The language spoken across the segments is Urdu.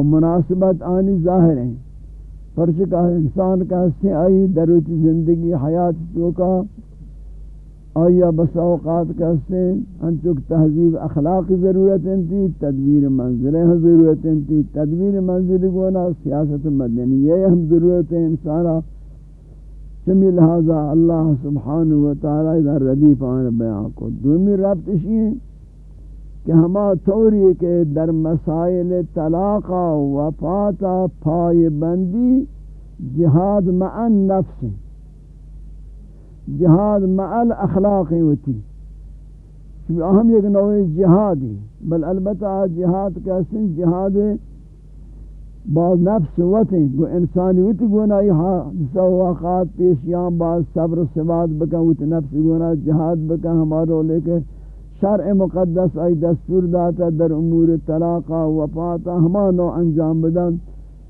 و مناسبت آنی ظاہر ہیں پرچکا انسان کا حصے آئی دروت زندگی، حیات تو کا آیا، بس اوقات کا حصے انچک تہذیب اخلاق ضرورت انتی، تدبیر منزلیں ضرورت انتی، تدبیر منزل گونا، سیاست مدنیہ ہم ضرورت ہیں۔ انسانا چمی لہذا اللہ سبحانہ وتعالی ادھر ردیف آن بیان کو۔ دومی ربط اسی کہ ہما طوری کے در مسائل طلاقا، وفاتا، پای بندی، جہاد مع نفس جہاد مع الاخلاق ہوتی۔ اہم ایک نوع جہادی، بل البتہ جہاد کا سن جہاد بعض نفس وطن گو انسانی وطی گونا یہ سواقات، پیشیاں بعض صبر سبات بکن وطی نفس گونا جہاد بکن ہمارو لے کے شرع مقدس ای دستور داتا در امور طلاقا وفاتا ہما نو انجام بدن.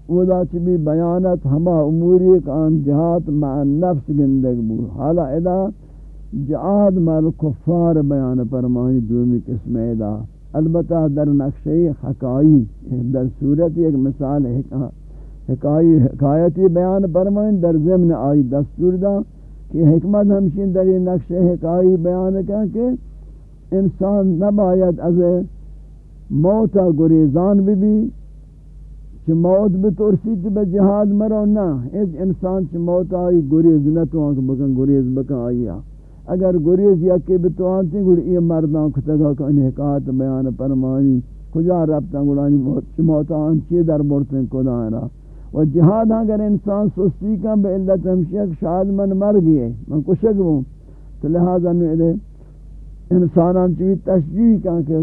ودا چبی بیانت ہما اموری کان جہات مع نفس گندگ بو حالا ادا جہاد مال کفار بیان فرمانی دومی قسم ادا. البتہ در نقشی حکائی در صورت ایک مثال حکائی حکایتی بیان فرمائیں در ضمن آئی دستور دا کہ حکمت ہمشین در نقش حکائی بیان کہا کہ انسان نباید از موتا گریزان بھی بھی چھ موت بترسی چھ بجہاد مرو نا اس انسان چھ موت آئی، گریز نتوان بکن، گریز بکن آئیا اگر گریز یکی بتوان تھی گوڑ یہ مردان کتگا کہ انہیں حکایت بیان پرمانی کجا ربتا گوڑانی موت موت آن چی در برتن کدانا و جہاد اگر انسان سستی کا بے علت ہمشیق شاید من مر گئے من کشک ہوں تو لہذا نوئے انسانان چوی تشجیح کن کہ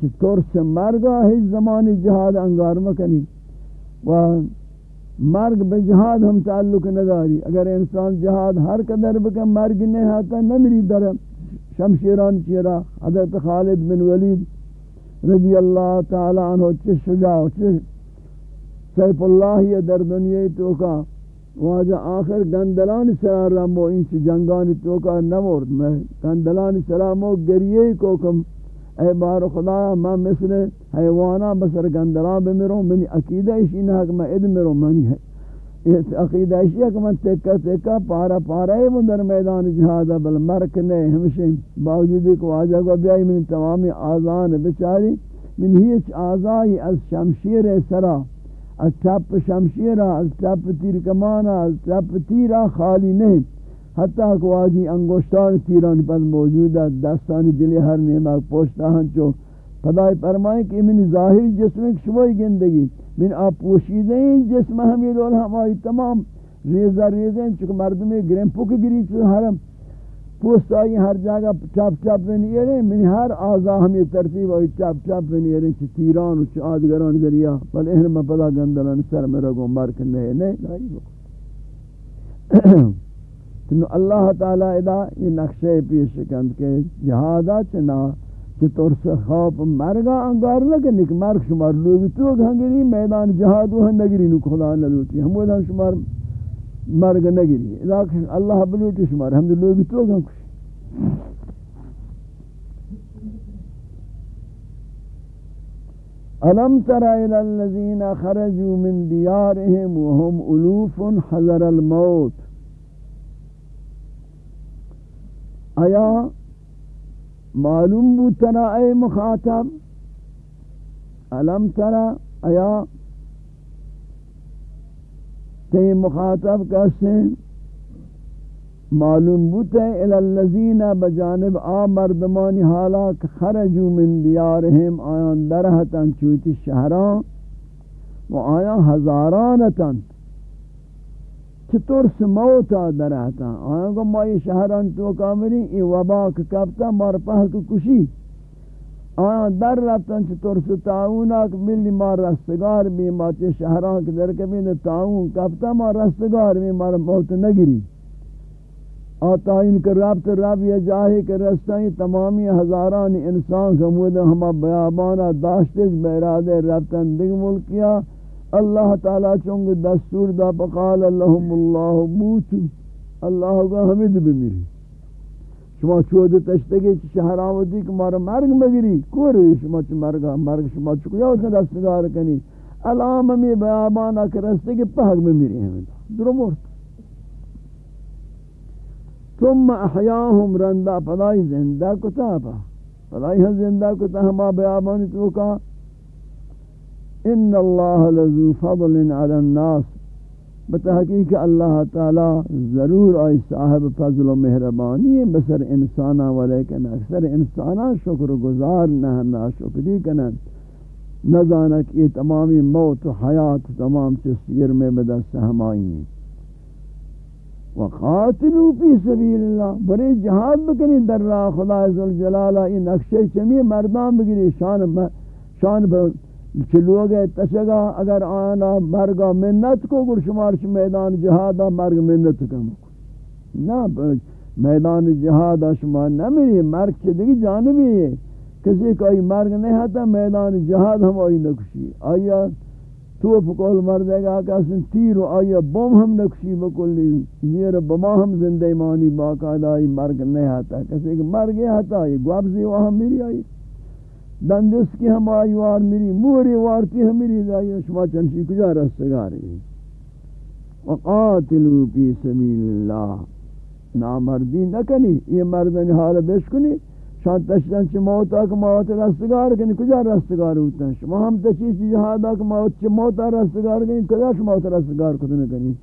چطور سے مرگا ہی زمانی جہاد انگار مکنی و مرگ بے جہاد ہم تعلق نداری. اگر انسان جہاد ہر قدر بکن، مرگ نہیں آتا نمری در شمشیران چیرا. حضرت خالد بن ولید رضی اللہ تعالی عنہ چس شجاع چس سیف اللہ یہ در دنیا تو کا واجہ آخر گندلان سرا رمو انچ جنگانی توکا نمورد، میں گندلان سرا مو گریے کو کم، اے بار خدا، میں مثل حیوانا بسر گندلان بمیروں، منی عقیدہ اسی نہ کہ میں اد میروں، منی ہے، یہ عقیدہ اسی ہے کہ میں تکا تکا پارا پارا ہے من در میدان جہادا بل مرک نے ہمشہ باوجود کو واجہ کو بیائی من تمامی آزان بچاری من ہیچ آزائی از شمشیر سرا از چپ شمشیرہ از چپ تیر کمانا از چپ تیرہ خالی نہیں حتیٰ کہ واجی انگوشتان تیران پر موجود ہے دستانی دلی ہر نعمت پوشتا ہن چو. پدائی فرمائیں کہ من ظاہری جسم ایک شبائی گندگی. من آپ پوشیدیں جسم ہمیں لول ہمائی تمام. ریزہ ریزیں چکہ مردمی گرم پک گری چو حرم. پوست آئی ہر جگہ چپ چپ میں نیرے من ہر آزا ہم ترتیب آئی چپ چپ میں نیرے چھ تیران و چھ آدگران ذریعہ بل اہن میں پدا گندلان سر میں رگو مرک نہیں نہیں لائی بکو۔ تنو اللہ تعالی ادا یہ نقشے پیش کند کے جہادا چنا چطور سے خواب مرگا انگار لگے، نک مرگ شمار لوگی تو گھنگری، میدان جہادو ہن نگری نو خدا نلوٹی، ہم وہ شمار مرگ نگری. لیکن اللہ بلوٹی شمار ہم دے لوگی تو گم کچھ ألم تر إلى الذين خرجوا من ديارهم وهم ألوف حذر الموت؟ آیا معلوم بو ترا، اے مخاطب؟ علم ترا آیا تے مخاطب کیسے معلوم بوتے الالذین بجانب آ مردمانی حالا خرجو من دیارہم آیان درہتاں چوتی شہران و آیان ہزارانتاں چطور سموتا درہتاں آیان کو مائی شہران تو کامری ای وباک کبتا مار پہک کشی۔ آیا در رفتن چه طور سے تعاونا کہ ملی ما رستگار بھی ما چه شہران کے در کبھی تعاون کفتا، ما رستگار بھی ما موت نگری آتا ان کے رابط رب یا جاہی کے رستائی تمامی ہزاران انسان خمود ہما بیابانا داشتش بیرادے ربطن دیگ ملکیا. اللہ تعالی چونگ دستور دا پقال اللہم اللہ موتو. اللہ کو حمد بمیری. شما چود تشتگی چی شهر شہراوتی کہ مارا مرگ مگری کوری شما چی مرگا، مرگ شما چکو یا اتنا دستگار کنی الام می بیابان اکرستے کہ پہگ میں میری ہیں۔ درو مرت ثم احیاهم رندا پدای زندہ کتا پا۔ پدای ہاں زندہ کتا ہاں ہما بیابان تو کا ان اللہ لذو فضل علی الناس بتحقیق اللہ تعالی ضرور آئی صاحب فضل و مہربانی بسر انسانا ولیکن اکثر انسانا شکر گزار نہ نا شکری کنن نہ یہ تمامی موت و حیات تمام چسیر میں بدست ہمائی ہیں وقاتلوا فی سبیل اللہ بڑے جہاد بکنی در راہ خدا عزوجلالہ یہ نقشے چمی مردان بگیری شان شان چلو گئے تشگا اگر آنا مرگا منت کو گر شمارش میدان جہادا مرگ منت کم نہ، میدان جہادا شمار نہ میری مرگ چھ دیگی جانبی ہے۔ کسی کوئی مرگ نہیں ہوتا میدان جہاد ہم آئی نکشی۔ آیا توپ کول مردے گا کہ اسن تیر آیا بم ہم نکشی بکلی زیر بما ہم زندہ مانی باقاعدہ مرگ نہیں آتا۔ کسی کہ مرگ آتا یہ گوابزی وہاں میری آئی۔ دندس کی ہم آئی وار میری، موری وارتی ہم میری دائی، شما چنشی کجا رستگاری؟ وقاتلو پی سبیل اللہ نامردی نکنی، یہ مردن حال بیش کنی شان تشتن چی موتا که موت رستگار کنی، کجا رستگار ہوتا ہے شما ہم تشی چی جہادا که موت چی موتا رستگار کنی، کجا شما موت رستگار کتن کنی؟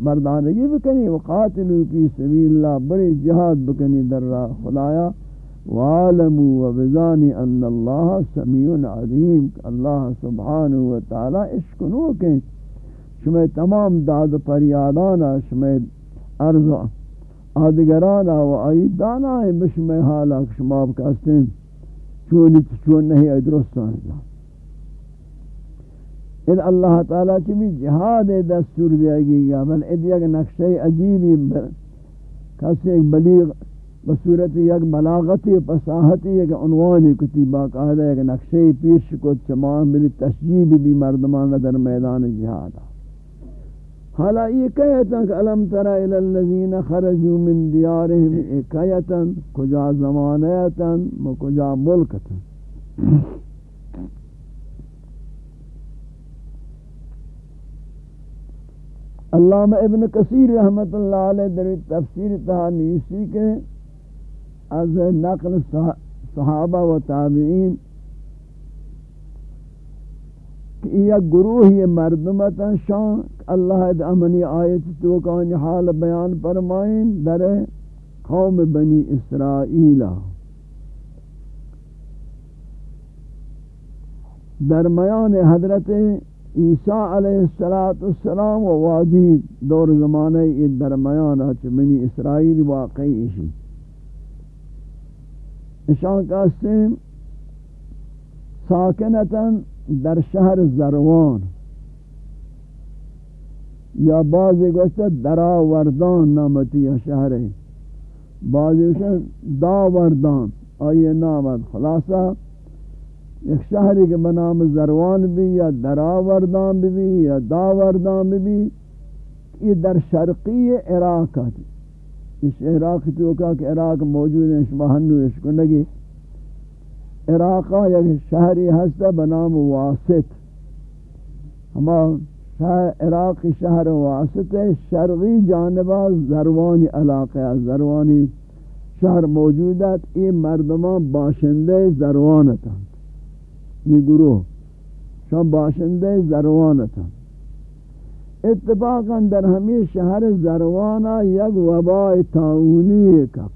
مردانگی بکنی وقاتلو پی سبیل اللہ بڑی جہاد بکنی در راہ خدایا۔ وعلموا وبزانی ان اللہ سمیع علیم اللہ سبحانہ وتعالی اشکنو کہ شما تمام داد پریادانا شما عرض آدگرانا و آئی دانا ہے بشما حالا شما بکستیں چونی چون نہیں ہے درست ان اللہ تعالی کی بھی جہاد دستور دیا گیا بل ادیگ نقشہ عجیبی کسی ایک بلیغ بصورت یک بلاغتی و فصاحتی، یک عنوانی کتی باقاعدہ یک نقشے پیش کو تمام ملی تشجیب بھی مردمان در میدان جہاد حالا یہ کہتا کہ علم ترى الى الذين خرجوا من دیارهم اکیتا کجا زمانیتا و کجا ملکتا. علامہ ابن کثیر رحمت اللہ علیہ در تفسیر تحانیسی کے از نقل صحابہ و تابعین کہ یہ گروہ یہ مردمتا شان اللہ امنی آیت تو کانی حال بیان فرمائیں در قوم بنی اسرائیل۔ درمیان حضرت عیسیٰ علیہ السلام و واجی دور زمانے یہ درمیان بنی اسرائیل واقعی اسی اشان قاسم ساکنتا در شهر زروان. یا بعضی گوشت دراوردان نامتی یا شهر بعضی گوشت داوردان آئیے نامت خلاصہ ایک شہری کے بنام زروان بھی یا دراوردان بھی یا داوردان بھی یہ در شرقی عراق ہے اس عراق تو کا کہ عراق موجود ہے شمہنو اس کو لگی عراق یک شہری ہستا بنام واسط۔ ہما عراق شہر واسط ہے، شرقی جانبہ زروانی علاقہ زروانی شہر موجود ہے۔ یہ مردمان باشندے زروانتا یہ گروہ شاہ باشندے زروانتا اتفاقا در ہمی شہر زروانا یک وباء تعاونی کفت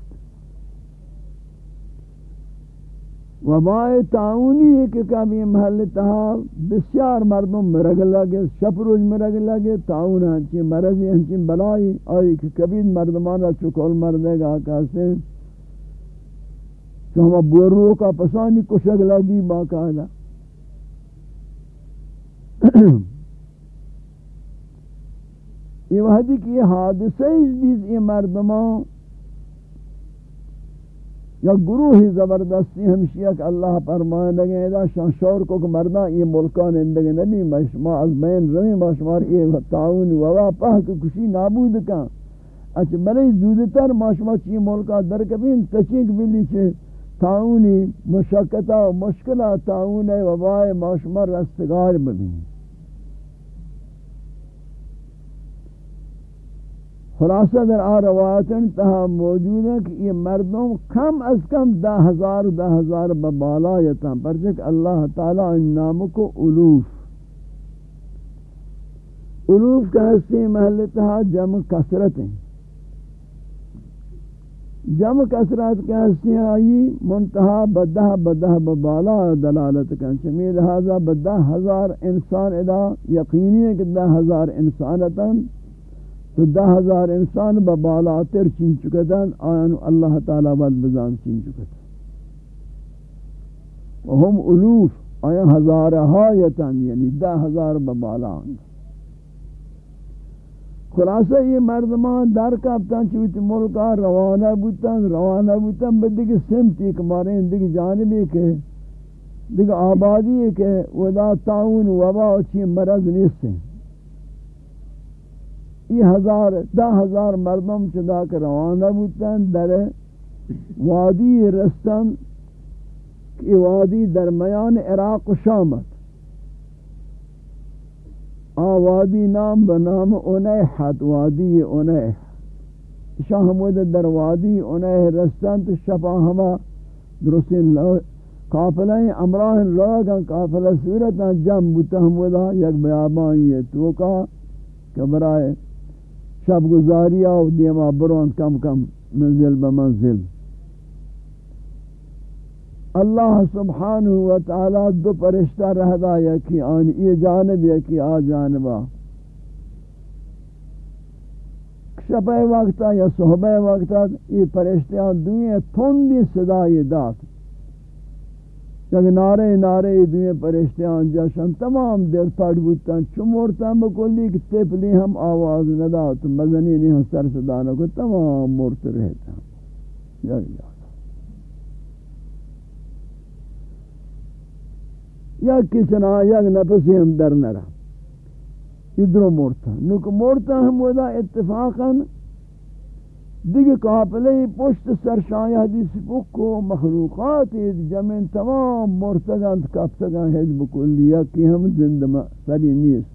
وباء تعاونی کہ کبھی محل تہا بسیار مردم مرگ لگے شپروج مرگ لگے تعاون ہنچی مرضی ہنچی بلائی آئی کہ کبھی مردمانا چکول مردے گا کہتے تو ہم بورو کا پسانی کشک لگی باقاعدہ یہ وحدی کی یہ حادثہ اس دیز یہ مردمان. یا گروہی زبردستی ہمشیہ کہ اللہ فرمائے لگے ادا شان شور کو کہ مردان یہ ملکان اندگے نبی مشما از بین رمی مشمار یہ تعاون ووا پاہ کہ کشی نابود کن. اچھا بلے زودتر مشما چی ملکا در کبین تچینک بلی چھے تعاونی مشکتہ و مشکلہ تعاون وبائے معشمر رستگار ببین. خلاصہ در آ روایت انتہا موجود ہے کہ یہ مردم کم از کم دہ ہزار دہ ہزار ببالا یتا پرچک اللہ تعالی ان نام کو الوف الوف کا حصی محل تہا جمع کثرت ہیں. جمع کثرت کے حصی آئی منتہا بدہ بدہ ببالا دلالت کن، چمی لہذا بدہ ہزار انسان ادا یقینی ہے کہ دہ ہزار انسانتا تو دہ ہزار انسان با بالا تر چین چکتن آیان اللہ تعالی بد بزان چین چکتن وهم الوف آیان ہزار ہایتن یعنی دہ ہزار با بالا خلاصہ یہ مردمان در کبتن چویت ملکا روانہ بودتن روانہ بودتن بدگی سمتی کمارے اندگی جانبی کے دیکھ آبادی ہے کہ ودا تعاون وبا چی مرض نیستے ہیں یہ ہزار دہ ہزار مردم چدا کر روانہ بودتن، در وادی رستن کی وادی درمیان عراق و شامت آ وادی نام بنام انیحت وادی انیح شاہ حمود در وادی انیح رستن تو شفا ہما درستین قافلہ امراہ راگا قافلہ صورتا جم بوتا حمودہ یک بیابان یہ توکا کہ برائے شب گزاری آو، دیما برون کم کم منزل بمنزل اللہ سبحانہ و تعالی دو پرشتہ رہدا یا یکی آن ای جانب یا یکی آ جانبا شبہ وقتا یا صحبہ وقتا یہ پرشتیاں دوئیں تھوندی صدای دات یک نعرے نعرے دوئے پرشتیان جاشن تمام دل پڑ بودتاں چمورتاں بکلی کہ تپلی ہم آواز ندا تو مزنی نہیں ہم سر صدانا کو تمام مورت رہتا۔ یک جا یک کسنا یک نفسی ہم در نرا ادرو مورتا نوک مورتا ہم ودا اتفاقاً دیگه قافله پشت سرشای حدیث بکو مخلوقات جمع تمام مرتگند کفتگان حج بکلیه کی هم زنده سری نیست.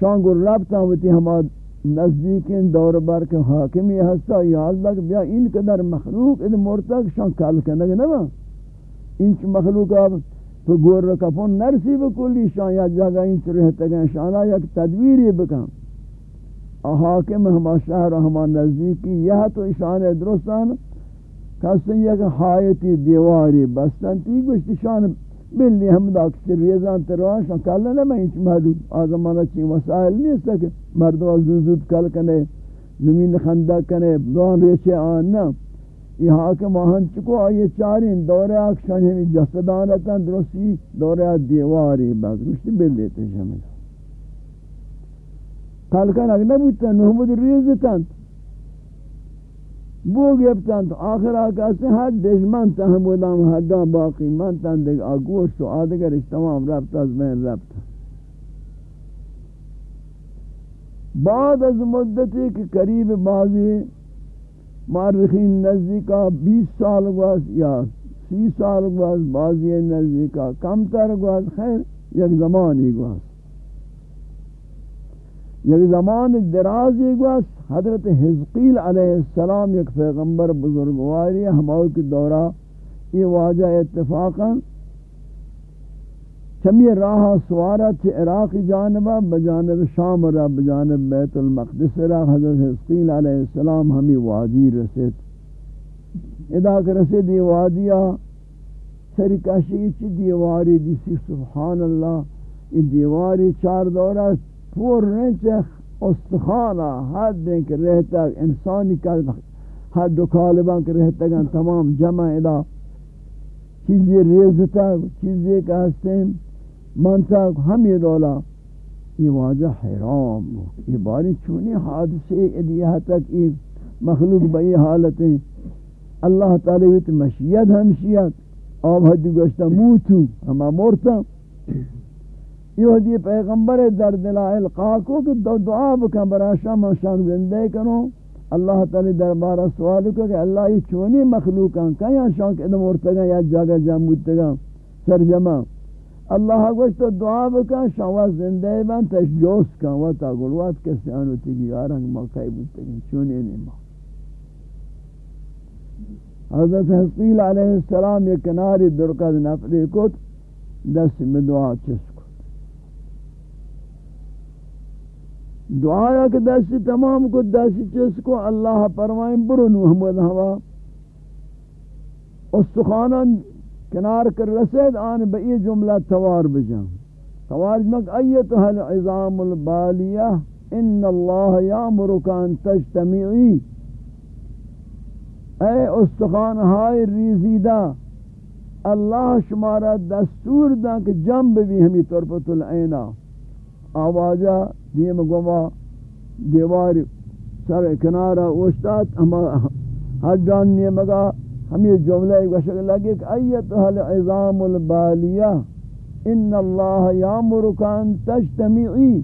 شانگو ربطا ہوتی ہما نزدیکین دور بر کے حاکمی ہستا یا اللہ بیا این قدر مخلوق اد مرتگ شان کال کنگ نبا. انچ مخلوق اب تو گور رکپون نرسی بکلی شان یا جگہ انچ رہتگن شانا یک تدویری بکن. حاکم ہما شہر ہما نزدیکی یہ تو اشان درستان کسن یک حایتی دیواری بستن تی گوشتی شان بلی ہم دا کسی ریزان تروان شان کل نہ انچ محدود آزمانہ چی مسائل نہیں ہے کہ مردو زود کل کنے، زمین خندہ کنے، دوان ریچے آن نا یہ حاکم آہن چکو آئیے چارین دورے آکشان ہمیں جسدانتا درستی، دورے دیواری بس گوشتی بلی تے شامل کلکن اگر نبودتن محمد ریزتن بو گفتن تو آخر آقا سے ہر دشمن تحمودام حقا باقی من تن دیکھ آگوشت و آدگرش تمام ربط از بین ربط بعد از مدتی کہ قریب بعضی معرخین نزدیکا بیس سال گواز یا سی سال گواز بعضی نزدیکا کم تر گواز خیر یک زمانی گواز یک زمان دراز ایک حضرت حزقیل علیہ السلام یک پیغمبر بزرگواری ہماؤ کی دورہ یہ واجہ اتفاقا چمی راہ سوارت عراق جانبہ بجانب شام را، بجانب بیت المقدس را. حضرت حزقیل علیہ السلام ہمیں وادی رسید. ادا کر رسید یہ وادیہ سرکشی چی دیواری دیسی، سبحان اللہ. یہ دیواری چار دورہ پور رنچ استخانہ حد دیں کہ رہتا انسانی کا حد دو کالبان کہ رہتا گا تمام جمع ادا چیزی ریزتا چیزی کا ہستیں منتا ہم یہ دولا یہ واجہ حیرام یہ باری چونی حادثے ادیہ تک یہ مخلوق بئی حالتیں اللہ تعالی ویت مشیت ہمشیت آب حدی گوشتا موتو ہما مورتا یہ دی پیغمبر در دلائل قاکو کہ دو دعا بکن برا شام شان زندے کنو. اللہ تعالی دربارہ سوال کو کہ اللہ یہ چونی مخلوقاں کیا شان ادم ارتگا یا جگہ جمع سر جمع اللہ گوشت دعا بکا شوا زندہ بان تش جوس کا و تا گلوات کسی آنو تیگی آرنگ ما کئی بودتگی. چونی نیما حضرت حسقیل علیہ السلام یہ کناری درکت نفلی کت، دست میں دعا چس کت دعا کہ دست تمام کت دست چس کو، اللہ پرمائیں برنو حمد ہوا۔ استخانان کنار کر رسید، آن بئی جملہ توار بجان توار مک ایتها العظام البالیہ، ان اللہ یامرک ان تجتمعی۔ اے استخان ہائے ریزیدہ، اللہ شمارا دستور دا کہ جنب بھی ہمیں طرفت العینہ آوازہ دیم گوا دیوار سر کنارہ اوشتات ہم ہر جان نیمگا ہمیں جملہ ایک وشک لگے کہ ایتها العظام البالیہ، ان اللہ یامرک ان تجتمعی۔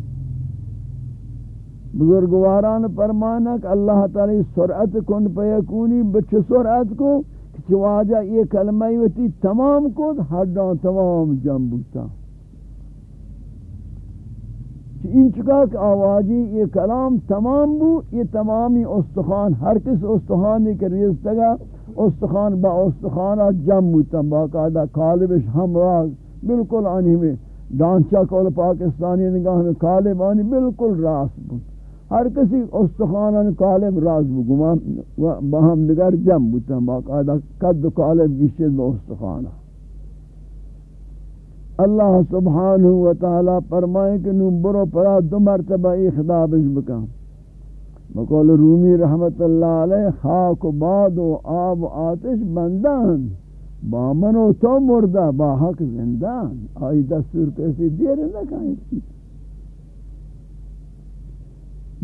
بزرگواران فرمانا کہ اللہ تعالی سرعت کن پیکونی بچ سرعت کو، کہ واجہ یہ کلمہ ہوتی تمام کو ہر دان تمام جنبوتا ان چکا کہ آوازی، یہ کلام تمام بو، یہ تمامی استخان ہر کس استخانی کے ریزتگا استخان با استخانہ جم بوتا باقاعدہ کالبش ہمراز بالکل آنی میں دانچہ کول پاکستانی نگاہ میں کالب آنی بالکل راس بود۔ ہر کسی استخانہ کالب راس بود باہم دگر جم بوتا باقاعدہ قد کالب گشت با استخانہ اللہ سبحانہ وتعالی فرمائے کہ نو برو پرا دو مرتبہ اخدابش بکا۔ بقول رومی رحمت اللہ علیہ خاک و باد و آب و آتش بندان۔ با من و تو مردہ، با حق زندان۔ آئی دستور کیسی دیر نکائیں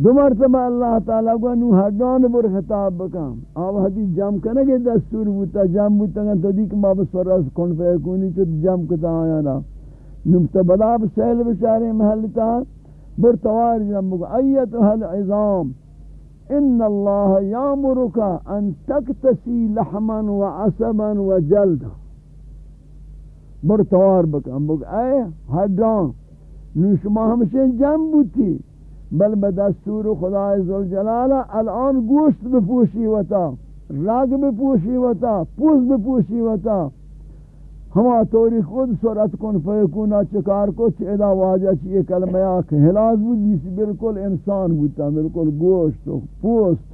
دو مرتبہ اللہ تعالیٰ کو نو حدان بر خطاب بکام. آب حدیث جام کنگے دستور بوتا جام بوتا گا تو دیکھ ما بس فرس کن فیکونی چو جام کتا آیا نا. نمتا بدا بسیل بشاری محلتا بر توار جام بکا ایتها العظام، ان اللہ یامرک ان تکتسی لحما و عصبا و جلد. برتوار بکن بک اے حدان نوشما ہمشن جنب بوتی بل بدستور خدا عزوالجلالہ الان گوشت بپوشی وتا راگ بپوشی وتا پوز بپوشی وتا ہما توری خود سرعت کن، فیکونا چکار کو چیدہ واجہ چیئے کلمہ آکھ حلاز بود جیسی بالکل انسان بودتا بالکل گوشت و پوست.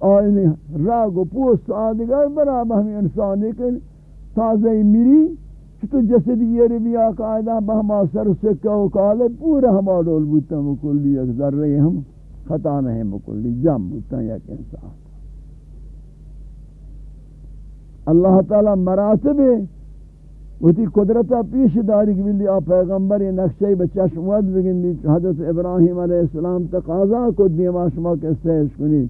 آئینی راگ و پوست آدھگر برابر ہمیں انسانی کہ تازہ میری چھتو جسد یہ بھی آقائدہ بہما سر سکہ و کالے پورا ہما ڈول بودتا مکلی ایک ذرے ہم خطا نہیں مکلی جم بودتا یک انسان اللہ تعالی مراتب ہے وتی قدرتا پیش داری کہ بلی آپ پیغمبر نقشے بچشم ود بگندی حضرت ابراہیم علیہ السلام تقاضا کو دیما شما کے استحش کنی؟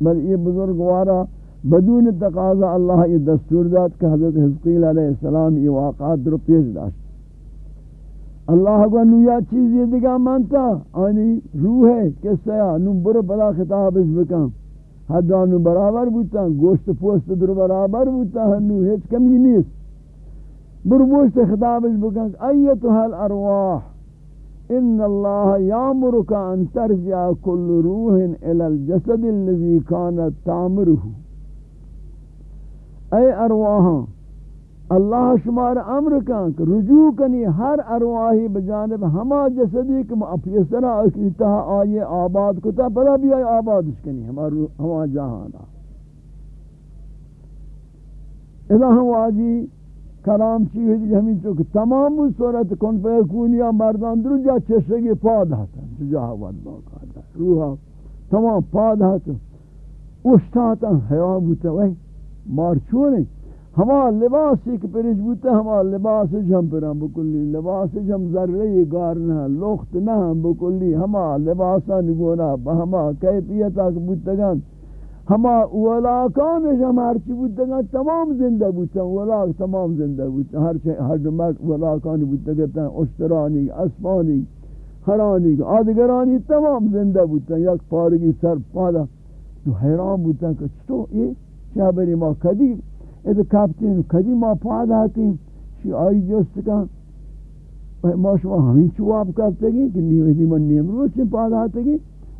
بل یہ بزرگوارا بدون تقاضا اللہ یہ دستور داد کہ حضرت حزقیل علیہ السلام یہ واقعات در پیش داشت۔ اللہ کو نویا چیز یہ دیگا مانتا، آنی روح ہے کس سیا نو برو بلا خطاب اس بکن۔ حدانو برابر بوتا، گوشت پوست در برابر بوتا، نو ہیچ کمی نیست۔ برو گوشت بربوشت خطابش بکن، ایتها الارواح، ان اللہ یامرک ان ترجع کل روح الى الجسد الذي كانت تعمره اے ارواح اللہ شمار امر کن کہ رجوع کنی ہر ارواحی بجانب ہما جسدی کہ اپیسرا اکیتا آئیے آباد کتا پدا بھی آئی آباد اس کنی، ہما جہانا۔ اذا ہم واجی کلام چی ہے جی، ہمیں تو تمام صورت کن پہ کونیا مردان درو جا چشگی پا دھاتا جا ود باقاعدہ روحا تمام پا دھاتا اشتاتا حیوان بوتا وی مار چونے ہما لباس ایک پرج بوتا، ہما لباس جم پرام بکلی، لباس جم ذرعی گار نہ، لخت نہ بکلی، ہما لباسا نگونا ہما کیفیتا بوتا گان ہما ولاکان ہم ہر چی بودتا تمام زندہ بودتا ولاک تمام زندہ بودتا ہر چی، ہر مرد ولاکان بودتا گتا اشترانی اسفانی خرانی، آدگرانی، تمام زندہ بودتا یک پارگی سر پادا تو حیران بودتا کہ تو یہ چاہ بری ما کدی ادھا کپتین کدی ما پاد آتیم شی آئی جست کن ما شما همین چو واب کپتے گی کہ نیویدی من نیم روز چی پاد آتے گی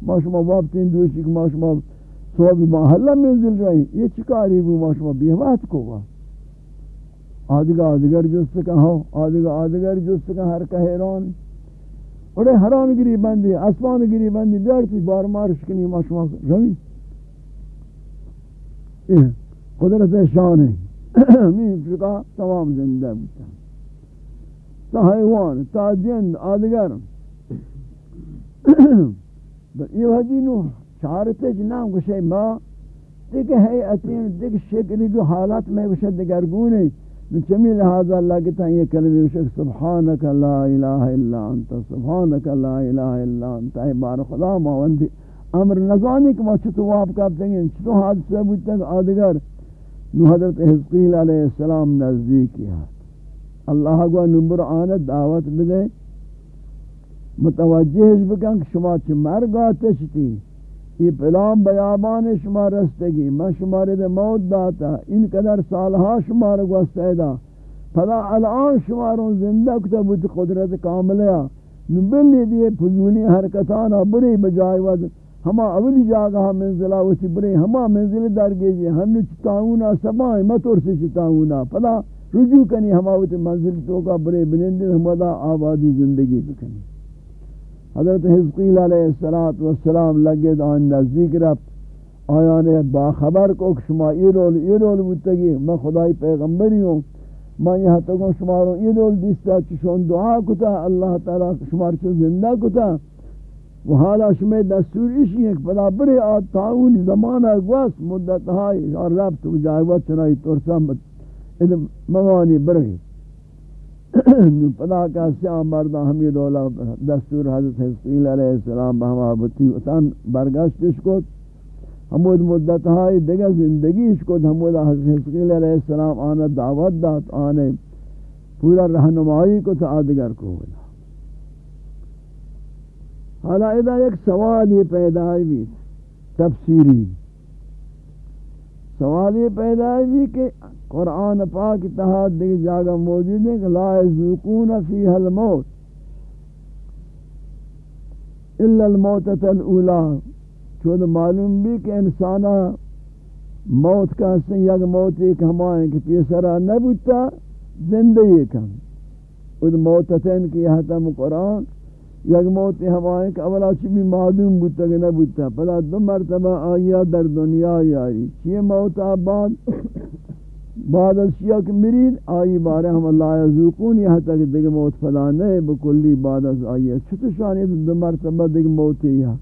ما شما وابتین دوشی کہ ما شما صوبی محلہ منزل رہی یہ چکاری بو ما شما بیوات کو با آدھگا آدھگر جست کن ہو آدھگا آدھگر جست کن ہر کا حیران اور حرام گری بندی اسمان گری بندی بیارتی بار مارش کنی ما شما روی قدرت شان ہے مین فقہ تمام زندہ بتا تا حیوان، تا جن، آدگر. یہ وحدی نو چارتے جنام کشے ما. دیکھ حیعتین دیکھ شکلی کو حالات میں وشد گرگونے من چمی لہذا اللہ کہتا ہے یہ کلمہ وشک سبحانک لا الہ الا انت، سبحانک لا الہ الا انت. اے بار خدا ماوندی. امر نزانی کہ ما چھتو واب کابتے ہیں چھتو حادثہ بودتا کہ آدگر. نو حضرت حزقیل علیہ السلام نزدیک کیا اللہ کو نمبر آنت دعوت بدے متوجہش بکن کہ شما چھ مرگا تشتی یہ پلام بیابان شما رستگی. میں شماری دے موت داتا ان قدر سالہا شما رگو استعدا پدا الان شما رون زندہ کتا بود، قدرت کاملیا نبلی دیئے فضولی حرکتانا بری بجائے وقت ہما اولی جاگا جاگہ منزلہ وسی برے ہما منزل در گیجے ہم نے چتاؤنا سبائیں مطور سے چتاؤنا پدا رجوع کنی ہما وتی منزل تو برے بنندے ہم دا آبادی زندگی بکنی۔ حضرت حزقیل علیہ السلام لگے دان نزدیک رفت۔ آیان باخبر کو شما ایرول ایرول بودتگی میں خدای پیغمبری ہوں۔ میں یہاں تکوں شما شماروں ایرول دیستا چشون دعا کتا، اللہ تعالی شمار چون زندہ کتا۔ و حالا شما دستور ایشی ہے کہ پدا بری آت تاون زمانہ گوست مدت ہائی اور رب تو جائے چنائی ترسان ادھا موانی برگی. پدا کا سیاہ مردہ ہمی رولا دستور حضرت حسقیل علیہ السلام بہما بطی اتان برگشتش کو ہمود مدت ہائی دیگا زندگیش کو ہمود حضرت حسقیل علیہ السلام آنا دعوت دات آنے پورا رہنمائی کو تا آدگر کو ہونا حالا ادا ایک سوال یہ پیدا ہوئی تفسیری. سوال یہ پیدا ہوئی کہ قرآن پاک اتحاد دیکھ جاگہ موجود ہے کہ لا یذوقون فیہا الموت الا الموتة الاولا چود معلوم بھی کہ انسانا موت کا سن یک موت ایک ہمائیں کہ پیسرا نبوتا، زندگی کم اد موتتین کی حتم قرآن یک موت ہمائیں کہ اولا چی معلوم بودتا کہ نہ بودتا پلا دو مرتبہ آیا در دنیا یاری۔ چی موت آباد؟ بعد از شیعہ کی مرید آئی بارے ہم اللہ یزوکون یہاں تک دیکھ موت فلا نہیں بکلی بعد از آئی چھتے شانی دو مرتبہ دیکھ موت یہاں۔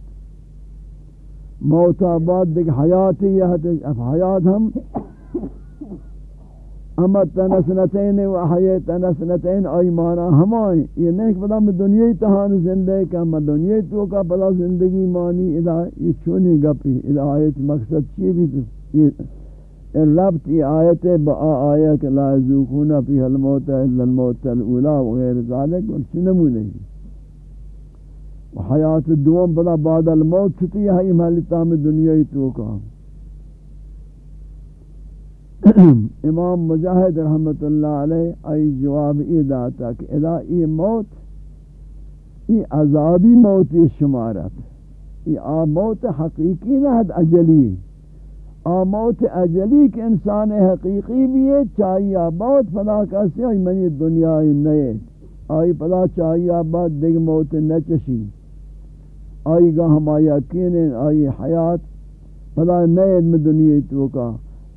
موت آباد دیکھ حیات یہاں تک اب حیات ہم اما تنسنتین و احیی تنسنتین آئی مانا ہمائیں یہ نہیں کہ پدا میں دنیای تہان زندگی کا میں دنیای تو کا پدا زندگی مانی ادا یہ چونی گپی ادا آیت مقصد چی بھی تو؟ یہ ربط، یہ آیت با آیا کہ لا یزوخون فی الموت الا الموت الاولا وغیر ذالک، اور چنمو نہیں حیات دوم پدا بعد الموت چھتی ہے، یہ محلی تام دنیای تو کا؟ امام مجاہد رحمت اللہ علیہ ای جواب ای داتا کہ ادا ای موت ای عذابی موت شمارت ای آ موت حقیقی نہ اجلی آ موت اجلی کہ انسان حقیقی بھی ہے چاہیے موت فلا کسی ای منی دنیا نئے۔ آئی پدا چاہیے آباد دیکھ موت نچشی آئی گا ہما یقین آئی حیات پدا نئے میں دنیا تو کا۔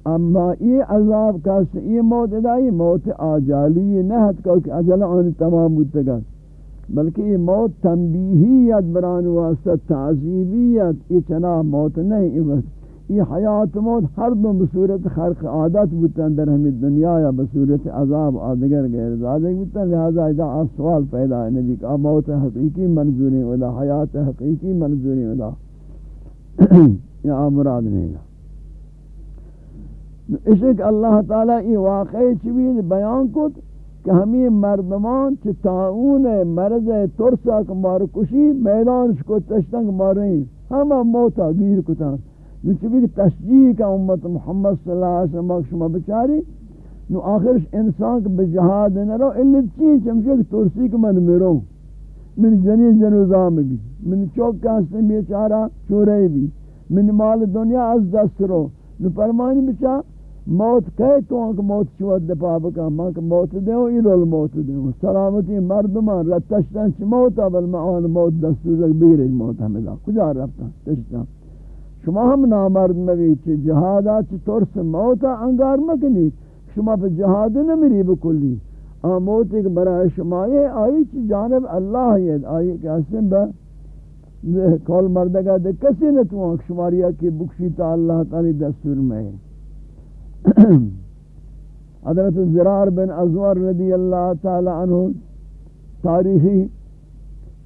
اما یہ عذاب کا یہ موت ادائی موت آجالی نہ حد کہ اجل آن تمام بودتگا بلکہ یہ موت تنبیہیت بران واسطہ، تعذیبیت، یہ چنا موت نہیں، یہ حیات موت ہر دو بصورت خرق عادت بودتن در ہمیں دنیا یا بصورت عذاب آدگر غیر ذالک بودتن، لہذا ادا سوال پیدا ہے، نبی کہ موت حقیقی منظوری ادا حیات حقیقی منظوری ادا یا مراد نہیں۔ ہے اللہ تعالی ای واقعی چوید بیان کت کہ ہمیں مردمان چی تاؤن مرض ترسا کمار کشی میدان شکو تشتنگ ماریں ہما موتا گیر کتان نو بھی تشجیح کا امت محمد صلی اللہ علیہ وسلم شما بچاری نو آخرش انسان کے بجہاد نہ رو علت چین چمشے کہ ترسی کے من میرو من جنین جنوزام بھی من چوک کا حسن بیچارہ چورے بھی من مال دنیا از دست رو نو فرمانی بچا موت کہے تو انک موت چوت دپا بکا مانک موت دیو ایرول موت دیو سلامتی مردمان رتشتن چی موتا بل معان موت دستو زک بیرے موت ہمیں کجا رفتا تشتن۔ شما ہم نامرد مبی چی جہادا چی ترس موتا انگار مکنی۔ شما پہ جہاد نمیری بکلی۔ آن موت ایک برای شما یہ آئی چی جانب اللہ یہ آئی کہ اسم با، کول مردگا دے، کسی نتو انک شماریا کی بکشی تا اللہ تعالی دستور میں ہے۔ حضرت زرار بن ازور رضی اللہ تعالی عنہ تاریخی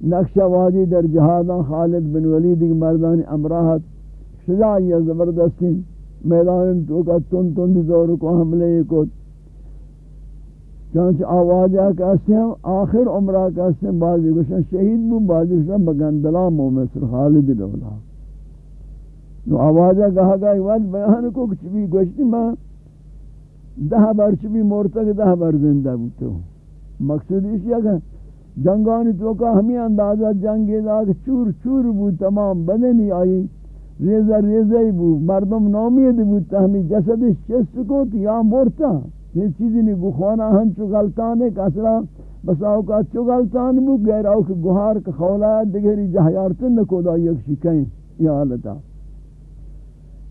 نقشہ وادی در جہاداں خالد بن ولید کی مردان امراحت شجاعی زبردستی میدان تو کا تن تن دور کو حملے کو چانچہ آواز ہے کہ آخر عمرہ کا اسے بازی گوشن شہید بو بازی گوشن بگندلا مومسر خالد دولا نو آواز کہا گا ایوان بیان کو کچھ بھی گوشتی ماں دہ بار چبی مورتا کہ دہ بار زندہ بوتے مقصد اس یہ کہ جنگانی تو کا ہمیں اندازہ جنگی دا کہ چور چور بو تمام بدنی آئی ریزہ ریزہ بو مردم نامید بو ہمیں جسدش چست کو یا مورتا یہ چیزی نہیں گخوانا ہن چو غلطانے کسرا بس آو کا چو غلطان بو گیر آو کہ گوھار کا خولا دیگری جہیارتن نکو دا یک شکیں یا حالتا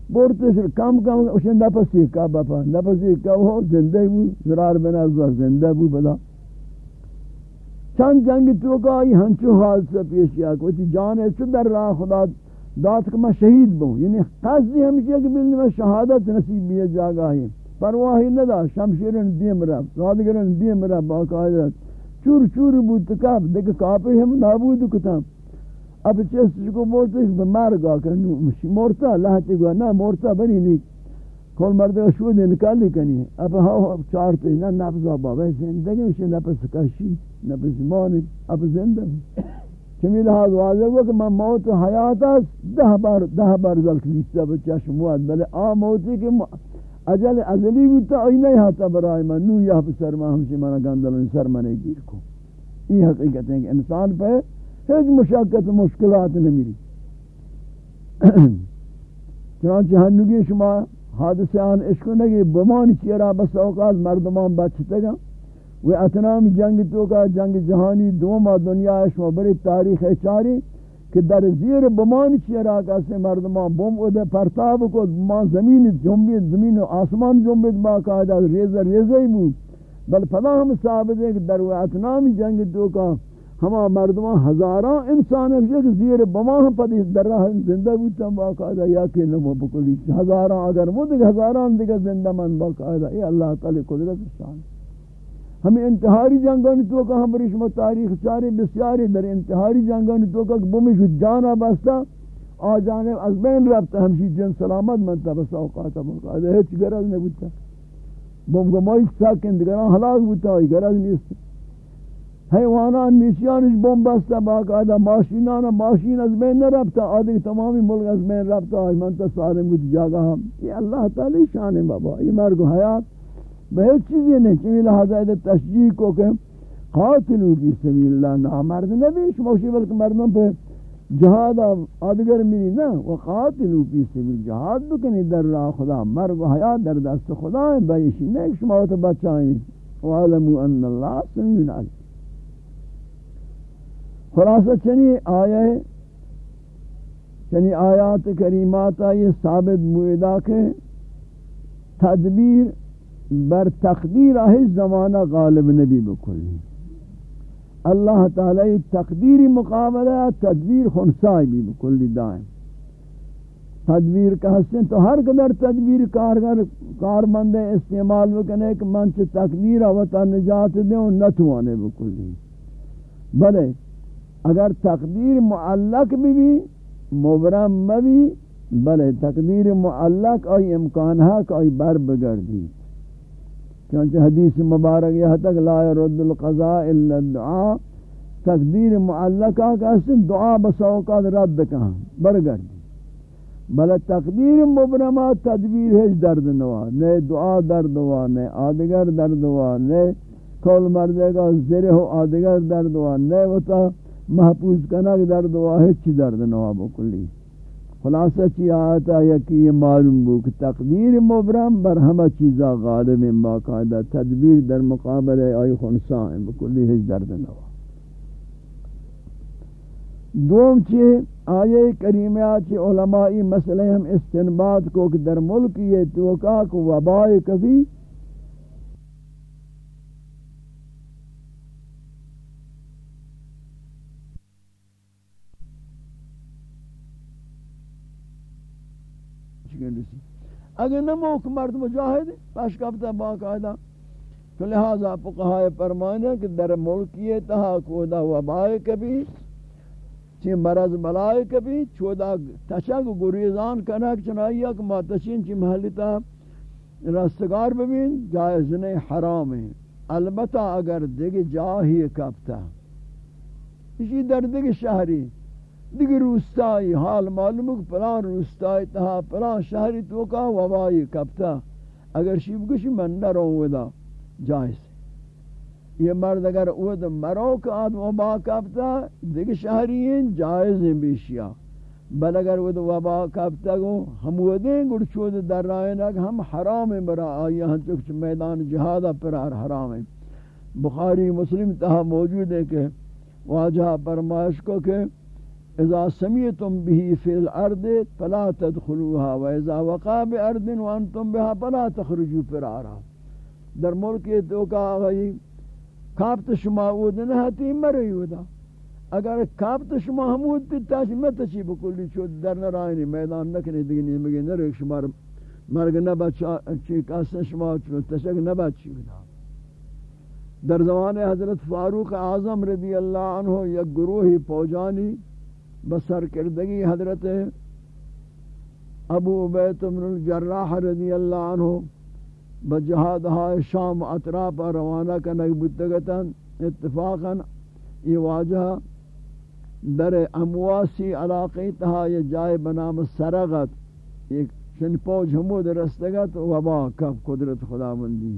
بورتے سے کم کم اسے نفسی کا بپا نفسی کا ہو زندہ بو زرار بنا زور زندہ بو بدا چند جنگ تو کا یہ ہنچو حال سے پیش کیا کوئی تی جان ہے در راہ خدا دات کہ میں شہید بوں یعنی قصدی ہمشہ کہ ملنے میں شہادت نصیب بھی جاگا ہے پرواہی نہ دا شمشیرن دیم رب رادگرن دیم رب باقاعدہ چور چور بود تکاب دیکھ کافر ہم نابود کتام اب چیز کو مورتا ہے مرگا کنو مورتا لہتی گوا نا مورتا بنی نہیں کل مرد کا شو دے نکالی کنی اب ہاں چارتے نا نفذا بابا زندگی مشے نفس کشی نفس مانی اب زندگی چمی لحاظ واضح ہوا کہ میں موت و حیات دہ بار دہ بار ذلک لیستا بچہ شموات بلے آ موتی کہ اجل ازلی بھی تا آئی ہاتا برای من نو یا پسر ما ہمشی مانا گندلن سر منے گیر کو یہ حقیقت ہے کہ انسان پہ ہیچ مشاکت مشکلات نمیری چنانچہ ہنگی شما حادثان عشق نگی بمانی چیرا بس اوقات مردمان بچتے گا وہ اتنام جنگ تو کا جنگ جہانی دوما دنیا شما بری تاریخ چاری کہ در زیر بمان چیرا کا سے مردمان بم او دے پرتاب کو بمان زمین جنبید زمین و آسمان جنبید باقاعدہ ریزہ ریزہ ہی بود بل پدا ہم ثابت ہے کہ در وہ اتنام جنگ تو کا ہما مردمان ہزاراں انسان ہے کہ زیر بما ہم پدی در راہ زندہ بودتا باقاعدہ یا کہ نمو بکلی۔ ہزاراں اگر وہ دیکھ ہزاراں دیکھ زندہ من باقاعدہ۔ یہ اللہ تعالی قدرت شان۔ ہمیں انتہاری جنگانی تو کہ ہم برشم تاریخ چاری بسیاری در انتہاری جنگانی تو کہ بمش جانا بستا۔ آ جانے از بین رفتا ہمشی جن سلامت منتا بس اوقاتا باقاعدہ ہیچ گرز نہیں بودتا بم ساکن دیگران ہلاک بودتا ہی گرز نہیں حیوانان، میشیانش بم بسته باقاعده ماشینان، ماشین از بین نرفته آدھے تمامی ملک از بین رفته آج من تا سالم بود جاگا ہم یہ اللہ تعالی شان بابا یہ مرگ و حیات بہت چیزیں نہیں چمی لحظہ لہذا تشجیح کو کہ قاتلو فی سبیل اللہ نامرد نبی شموشی بلکہ مردوں پہ جہاد آدگر میری نا وقاتلو فی سبیل جہاد بکنی در راہ خدا. مرگ و حیات در دست خدا ہے بیشی نہیں شموت بچائیں وعلمو ان اللہ سمیل علی خلاصہ چنی آیا ہے، چنی آیات کریمات یہ ثابت معدہ کے تدبیر بر تقدیر آہی زمانہ غالب نبی بکلی اللہ تعالی تقدیری مقابلہ، تدبیر خنسائی بھی بکلی دائم۔ تدبیر کا حسن تو ہر قدر تدبیر کارگر، کارمند استعمال بکنے کہ منچ تقدیر و نجات دیں نتوانے بکلی بلے اگر تقدیر معلق بھی بھی مبرم بھی بلے تقدیر معلق آئی امکان ہاں حق آئی بر بگردی۔ چونچہ حدیث مبارک یہ تک، لا يرد القضاء الا الدعاء۔ تقدیر معلقہ ہاں کا اسن دعا بسوقات رد کہاں، برگردی۔ بل تقدیر مبرمہ ہاں تدبیر ہے درد نوا نئے دعا درد ہوا، نئے آدگر درد ہوا، نئے کول مردے گا زرہ آدگر درد ہوا، نئے وطا محفوظ کنک درد ہوا ہے چی درد نوا بکلی خلاصہ چی آتا یکی یہ معلوم بو کہ تقدیر مبرم بر ہمہ چیزا غالب ہیں باقاعدہ تدبیر در مقابل آئی خنسان بکلی ہج درد نوا دوم چی آیے کریمیات چی علمائی مسئلہ ہم استنباد کو کہ در ملک یہ توقع کو وبائی کبھی اگر نموک مرد مجاہد پاش کبتا باقاعدہ تو لہذا فقہائے فرمائنے کہ در ملکی تہا کو دا وبائی کبھی چی مرض بلائی کبھی چودا تشک گریزان کنک چنائی اک ما تشین چی محلی تا رستگار ببین، جائز نہیں، حرام ہے۔ البتہ اگر دیکھ جاہی کبتا اسی در دیکھ شہری دیکھ روستائی حال معلوم کہ پلان روستائی تہا پلان شہری تو کا وبائی کبتا اگر شیب کشی من نہ رہوں دا جائز یہ مرد اگر اود مرو کا آدم وبا کبتا دیکھ شہرین جائز ہیں بیشیا. بل اگر اود وبا کبتا گو ہم ودیں گڑ چود در رائے ہم حرام برا آئی ہاں چکچ میدان جہادا پر حرام. ہیں بخاری مسلم تہا موجود ہے کہ واجہ فرمائش کو کہ اذا سمیتم به فی الارض فلا تدخلوها، و اذا وقع بارض وانتم بها فلا تخرجوا فرارا۔ در ملک تو کا آئی کابت شما اود نہ ہتی مری ودا اگر کابت شما حمود تی تاش مت چی بکلی چود در نہ رائنی میدان نہ کنی دیگنی مگی نہ ریک شما مرگ نہ بچا چی کاس شما چون تشک نہ بچی ودا در زمان حضرت فاروق اعظم رضی اللہ عنہ یک گروہی پوجانی بسر کردگی حضرت ابو عبیت من الجراح رضی اللہ عنہ بجہاد ہائے شام اطراف روانہ کا نقبتگتا اتفاقا یہ واجہ در امواسی علاقی تہا یہ جائے بنام سرغت، ایک چن پوج حمود رستگت، وبا کب قدرت خدا مندی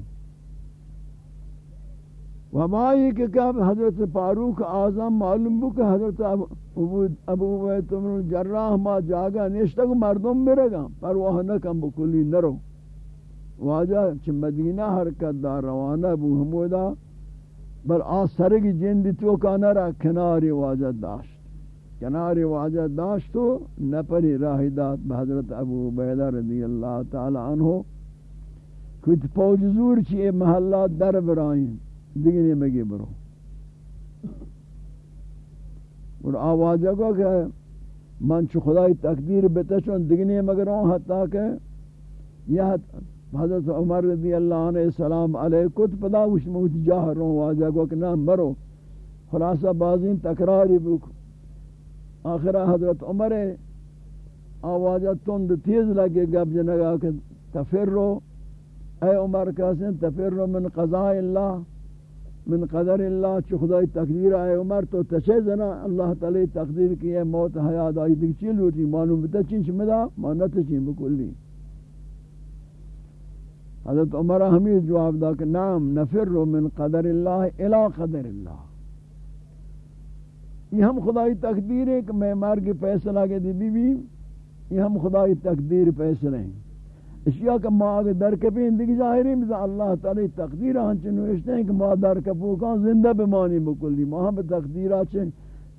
وبائی کہ کب حضرت فاروق اعظم معلوم بو کہ حضرت ابو عبید من الجراح ما جاگا نشتگ مردم برگا پر وہ نہ کم بکلی نرو۔ واجہ چ مدینہ حرکت دا روانہ بو حمودا بل آ سرگی جند تو کانا را کناری واجہ داشت۔ کناری واجہ داشت تو نپری راہ دات بحضرت ابو عبیدہ رضی اللہ تعالی عنہ۔ کچھ پوج زور چی محلہ در برائیں۔ دیگنی مگی برو اور آواجہ کو کہ من چو خدای تقدیر بیتا چون بتشون دیگنی مگروں حتیٰ کہ یہ حضرت عمر رضی اللہ عنہ السلام علیہ کت پدا وش موت جاہ رون واجہ کو کہ نہ مرو۔ خلاصہ بازین تکراری بک۔ آخرہ حضرت عمر آوازہ تند تیز لگے گب جنگا کہ تفرو۔ اے عمر کہاسن تفرو من قضاء اللہ۔ من قدر اللہ چو خدای تقدیر آئے عمر تو تشے زنا اللہ تعالی تقدیر کی ہے، موت، حیات، آئی دیکھ چیل ہوتی معلوم بتا چین شمدہ مانت چین بکلی حضرت عمر ہمیں جواب دا کہ نام نفر من قدر اللہ الى قدر اللہ۔ یہ ہم خدای تقدیر ہے کہ میں مار کے فیصلہ کے دی بی بی یہ ہم خدای تقدیر فیصلہ ہیں اشیاء کا ما آگے در کپی اندگی ظاہر ہے اللہ تعالی تقدیر ہنچے نوشتے ہیں کہ ما در کپو کا زندہ بمانی بکلی ما ہم تقدیر آچے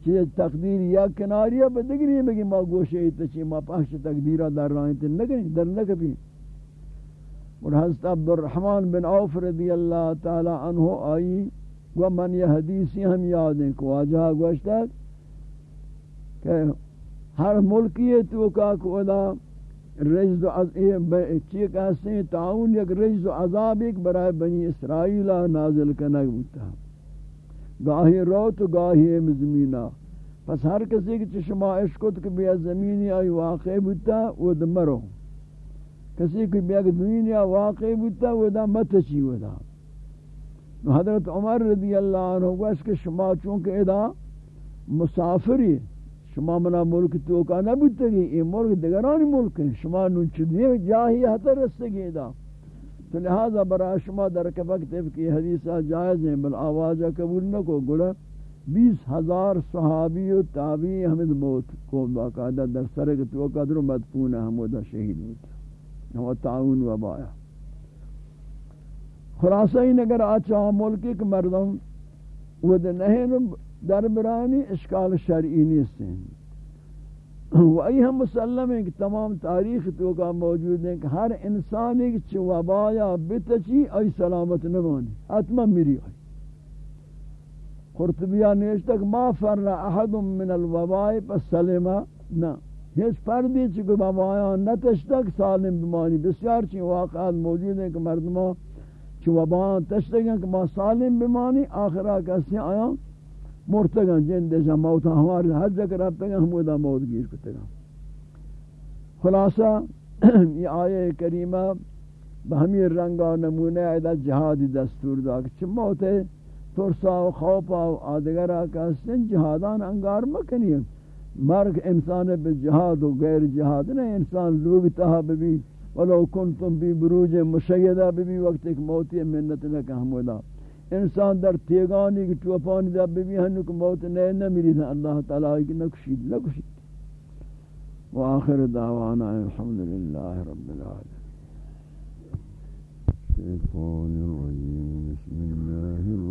چیز تقدیر یا کناری ہے بدگری میں کہ ما گوشے تچے ما پاکش تقدیرہ در رائیں تن نگنی در نکپی اور حضرت عبد الرحمن بن عوف رضی اللہ تعالی عنہ آئی و من یہ حدیثی ہم یاد ہیں کو آجا گوشتا کہ ہر ملکی تو کا کودا رجز چی کہتے ہیں تعاون یک رجز و عذاب ایک برای بنی اسرائیل نازل کنگ بودتا گاہی روت و گاہی زمینہ۔ پس ہر کسی کی چشمہ عشقت کہ بیا زمینی آئی واقع بودتا وہ دمرو کسی کوئی بیگ دنیا واقع بودتا ودا متچی ودا۔ نو حضرت عمر رضی اللہ عنہ گوش کہ شما چونکہ ادا مسافری ہے۔ شما منا ملک تو کا نہ بوتگی یہ ملک دیگرانی ملک ہیں، شما نون چدی جاہی حتی رستگی دا۔ تو لہذا برای شما در کفک کی حدیثہ جائز ہیں، بل آوازہ قبول نہ کو گڑا بیس ہزار صحابی و تابعی حمد موت کو باقاعدہ در سرک تو قدر مدفون حمودہ شہید ہوتا۔ وہ تعاون و بایا۔ خلاصہ ہی نگر آچا ملک ایک مردم وہ نہین در برانی اشکال شرعی نیست. ہیں و ای ہم مسلم ہیں کہ تمام تاریخ تو کا موجود ہیں کہ ہر انسان ایک چھ وبایا بتچی ای سلامت نمانی، حتما میری آئی۔ قرطبیہ نوشتا کہ ما فر احد من الوبائی پس سلمہ نا۔ ہیچ فردی چکو وبایا نتشتا کہ سالم بمانی۔ بسیار چی واقعات موجود ہیں کہ مردمان چو وبان تشتگن کہ ما سالم بمانی، آخرہ کسی آیا مرتگن جن دیشا موتا ہمارے حج جکر ربتگن ہمودا موت گیر کتگن خلاصہ، یہ آیہ کریمہ بہمی رنگا نمونہ ایدہ جہادی دستور دا کہ موت ترسا و خوفا و آدگرہ کسن جہادان انگار مکنی مرگ انسان بے جہاد و غیر جہاد نہیں، انسان لوگ تہا بھی ولو کنتم بی بروج مشیدہ بی وقت ایک موتی منت نہ کہ انسان در تیگانی کی توپانی دا بی بی ہنو کہ موت نئے نہ ملی تھا اللہ تعالیٰ کی نکشید. نکشید وآخر دعوانا الحمدللہ رب العالمين الشيطان الرجيم بسم الله الرحمن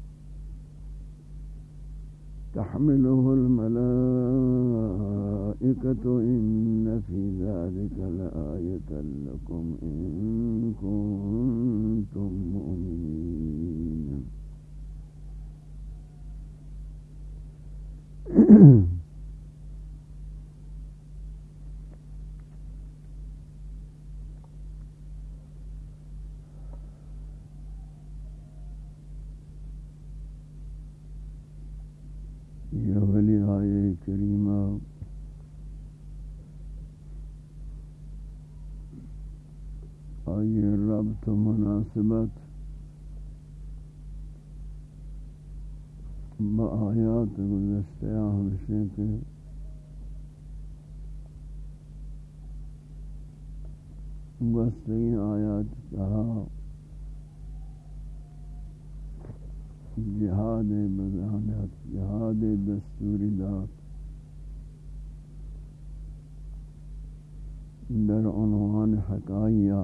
تحمله الملائكة إن في ذلك لآية لكم إن كنتم مؤمنين. گزشتہ ہمشے کے آیات کہا جہاد بزانت، جہاد دستوری داد۔ در عنوان حقائیہ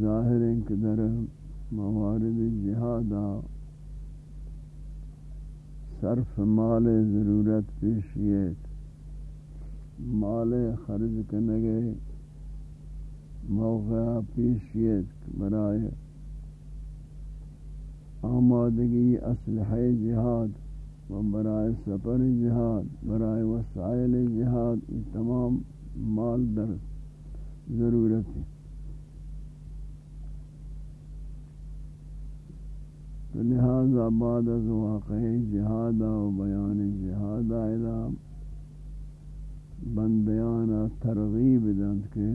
ظاہر ہے کہ در موارد جہادہ صرف مال ضرورت پیشیت، مال خرج کرنے گئے موقع پیشیت برائے آمادگی اسلحہ جہاد و برائے سفر جہاد، برائے وسائل جہاد، یہ تمام مال در ضرورت ہے۔ تو لہذا بعد از واقع جہادہ و بیان جہادہ الہ بندیانا ترغیب دند کے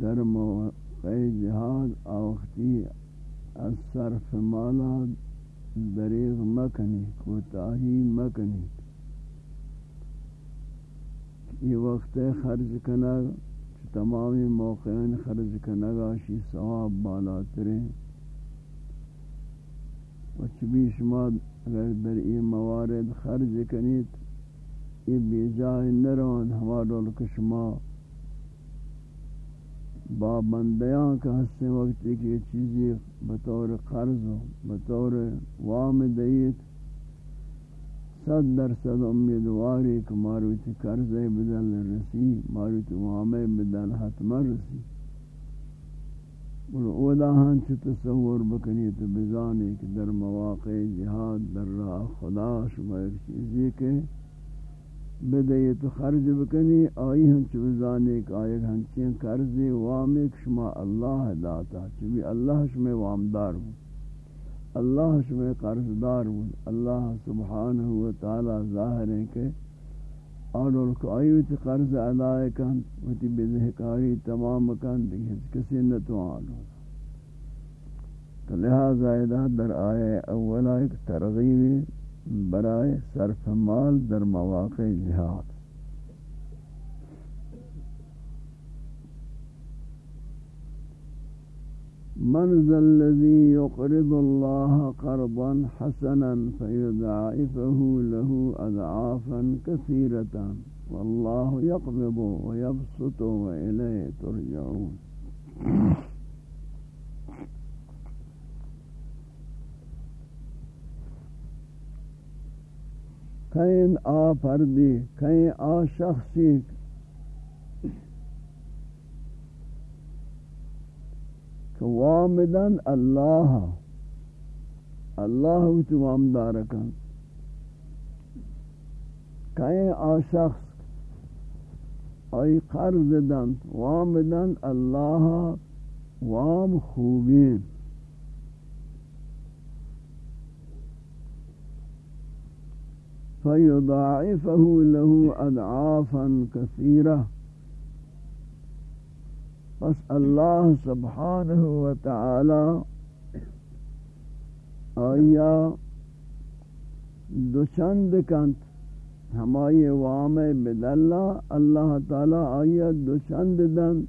در موقع جہاد آوختی از صرف مالا دریغ مکنی، کوتاہی مکنی۔ یہ وقت خرج کنگ، تمامی موقعین خرج کنگا شی ثواب بالا تریں وچبی شما اگر در این موارد خرج کنید یہ بیجائے نرون ہمارا شما با بندیاں کا حصے وقتی کی چیزی بطور قرض ہو بطور وام دیت صد در صد امیدواری کہ ماروتی قرض بدل رسی ماروتی وام بدل حتم رسی. اور اودا ہن چھ تصور بکنی تو بزانی کہ در مواقع جہاد، در راہ خدا شما ایک چیزی کے بدے تو خرج بکنی، آئی ہم چوزانے کا آئے ہنچیں قرضی وامک شما اللہ داتا، چوی اللہ شما وامدار ہوں اللہ شما قرض دار ہوں اللہ سبحانہ وتعالی ظاہر ہے کہ اور کو آئی ہوتی قرض ادائے کن وتی بذہکاری تمام کن، دیکھ کسی نتو آنو تو لہذا در آئے اولا ایک ترغیب برائے صرف مال در مواقع جہاد۔ من ذا الذي يقرض الله قرضا حسنا فيضاعفه له أضعافا كثيرة. والله يقبض ويبسط وإليه ترجعون. کہیں آ پردی کہیں آ شخصی کہ وامدن اللہ اللہ تو وامدار کن کہیں آ شخص ای قرض دن وامدن اللہ وام خوبین. فيضاعفه له أضعافا كثيرة بس الله سبحانه وتعالى آیا دوچند کنت ہمائی وام بدلہ اللہ تعالی آیا دوچند دن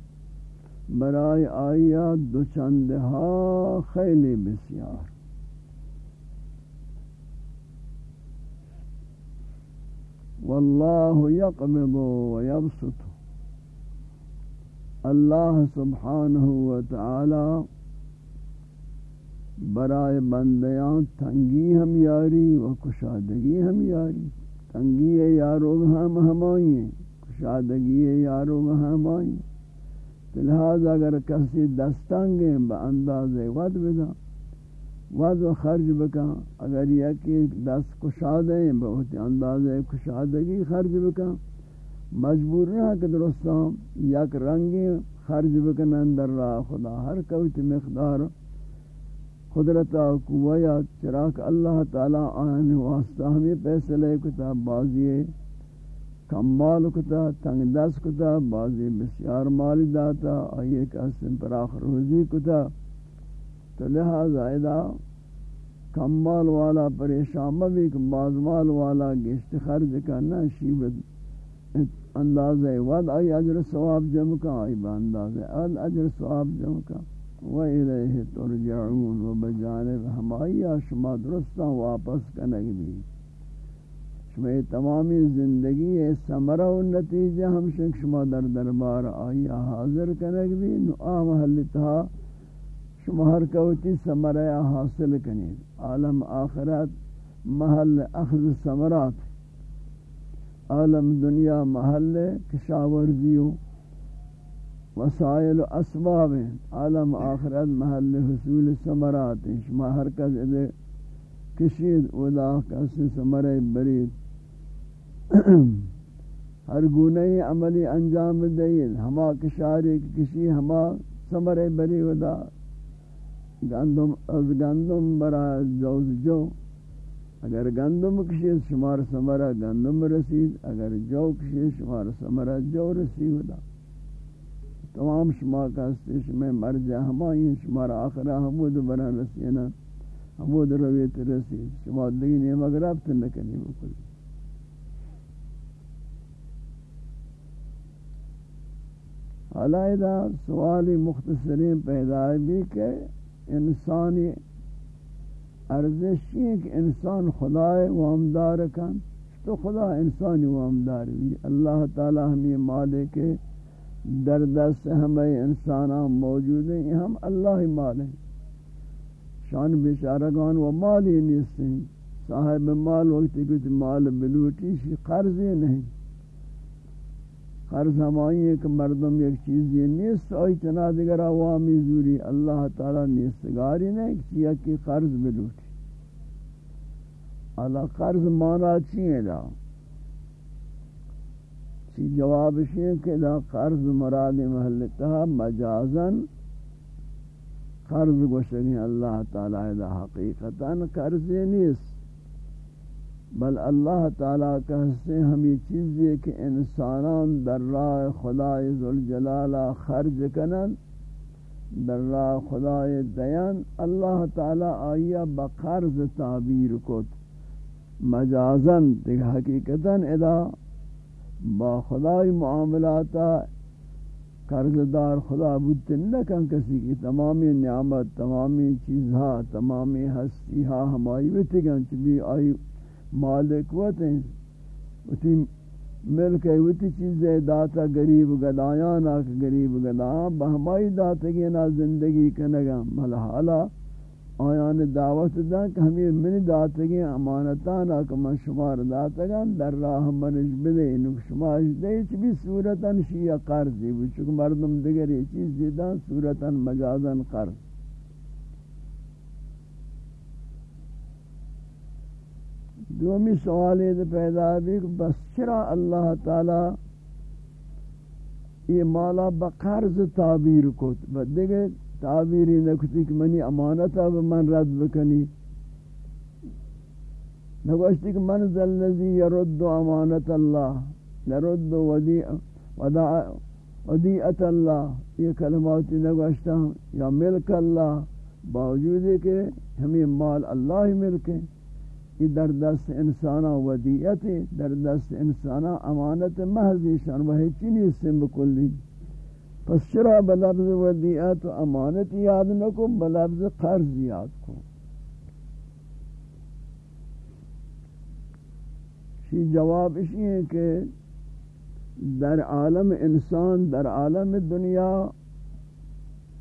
برای آیا دوچند ہا خیلی بسیار واللہ یقبض ویبسط اللہ سبحانہ وتعالی برائے بندیاں تنگی ہم یاری و کشادگی ہم یاری۔ تنگی یارو ہم ہمائیں کشادگی یارو ہم آئیں لہذا اگر کسی دستانگیں با انداز وقت بدا وز و خرج بکا۔ اگر یکی دست کشاد ہیں بہت انداز کشادگی خرج بکا۔ مجبور نہ کہ درستاں یک رنگی خرج بکن اندر را خدا، ہر کوت مقدار قدرت قویا چراک اللہ تعالی آن واسطہ ہمیں فیصلے کتاب بازی کمال کتا، تنگ دست کتا، بازی بسیار مالی داتا، آئیے کہ اسم پراخ روزی کتا۔ تو لہذا ادا کمال والا پریشان بھی کہ بعض مال والا گشت خرج کرنا شیبت۔ اندازہ ود آئی اجر ثواب جمع کا، آئی با اندازہ ود اجر ثواب جمع کا۔ و الیہ ترجعون و بجانب ہمائی شما درستان واپس کنگ بھی۔ شما تمامی زندگی ہے سمرہ و نتیجہ ہم شک شما در دربار آئی حاضر کنگ بھی۔ نو آم حلتها شما ہر کوتی سمرہ حاصل کنید۔ عالم آخرت، محل اخذ سمرات عالم دنیا محل کشاورزیو وسائل و اسباب عالم آخرت محل حصول ثمرات شما ہر کس ادھے کشید ودا کس ثمرہ برید ہر گناہ عملی انجام دید ہما کشاری کشی، ہما ثمرہ بری ودا گندم از گندم برا جوز جو۔ اگر گندم کشی شمار سمرا گندم رسید، اگر جو کشی شمار سمرا جو رسید، تمام شما کا استش میں مر جا ہمائیں شمار آخرہ حمود برا رسینا، حمود رویت رسید، شما دینی مگر اب تنکنی بکل حالائدہ سوالی مختصرین پیدا بھی کہ انسانی ارزش یہ کہ انسان خدا وامدار کن. تو خدا انسانی وامدار بھی اللہ تعالی ہمیں مالک در دست ہمیں انساناں موجود ہیں. ہم اللہ مال ہیں. شان بیچارگان و مالی نیستیں. صاحب مال وقتی کچھ مال بلوٹی، شی قرضی نہیں. قرض ہمائی ایک مردم ایک چیز یہ نیست، آئی چنا دیگر عوامی زوری اللہ تعالی نیستگاری نہیں کیا کہ قرض بلوٹی۔ اللہ قرض مانا چیئے دا؟ چی جواب شیئے کہ دا قرض مراد محلتہ مجازن قرض گوشتگی اللہ تعالی دا حقیقتا قرض نیست۔ بل اللہ تعالیٰ کا حصے ہمیں چیزیں کہ انسانان در راہ خدای ذوالجلالہ خرج کنن در راہ خدای دیان، اللہ تعالیٰ آیا بقرض تعبیر کت۔ مجازن دیکھ حقیقتاً ادا با خدای معاملاتا قرض دار خدا بودتن لکن کسی کی تمامی نعمت، تمامی چیزها تمامی ہستیها ہمائی ویتگن چبی آئی مالک وطن وتی ملک ہے وتی چیزیں داتا غریب گدایانا کہ غریب گدا۔ ہاں، بہمائی داتا گینا زندگی کنگا ملحالا آیان دعوت دا کہ ہمیں من داتگی امانتانا کہ من شمار داتگا در راہ منش بدے انک شماش دے۔ چھ بھی صورتا شیعہ قرضی بچک مردم دگر یہ چیز دیدہ صورتا مجازا قرض۔ دومی سوال ہے پیدا بھی کہ بس چرا اللہ تعالی یہ مالا بقرض تعبیر کو دیکھے تعبیری نکتی کہ منی امانتا من رد بکنی۔ نگوشتی کہ من ذل نزی یرد امانت اللہ، نرد ودیعت اللہ۔ یہ کلماتی نگوشتا یا ملک اللہ۔ باوجود ہے کہ ہمیں مال اللہ ملک ہے۔ یہ در دست انسانا ودیعت، در دست انسانا امانت محضی شان وہی چنی سم بکلی. پس چرا بلفظ ودیعت و امانت یاد نکو بلفظ قرض یاد کو شی جواب اسی ہے کہ در عالم انسان، در عالم دنیا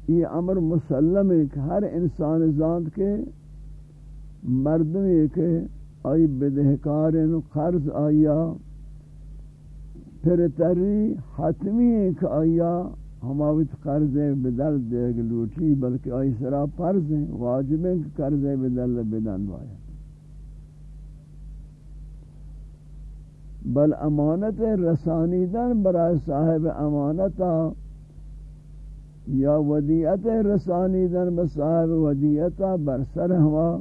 یہ امر مسلم ہے کہ ہر انسان ذات کے مردم ایک آئی بدہکار قرض آیا پھر تری حتمی ایک آیا ہماوت قرض بدل دے لوٹی، بلکہ آئی سرا فرض ہیں، واجب ہیں کہ قرض بدل بدن وایا بل امانت رسانیدن برای صاحب امانتا یا ودیعت رسانیدن بصاحب ودیعتا برسر ہوا۔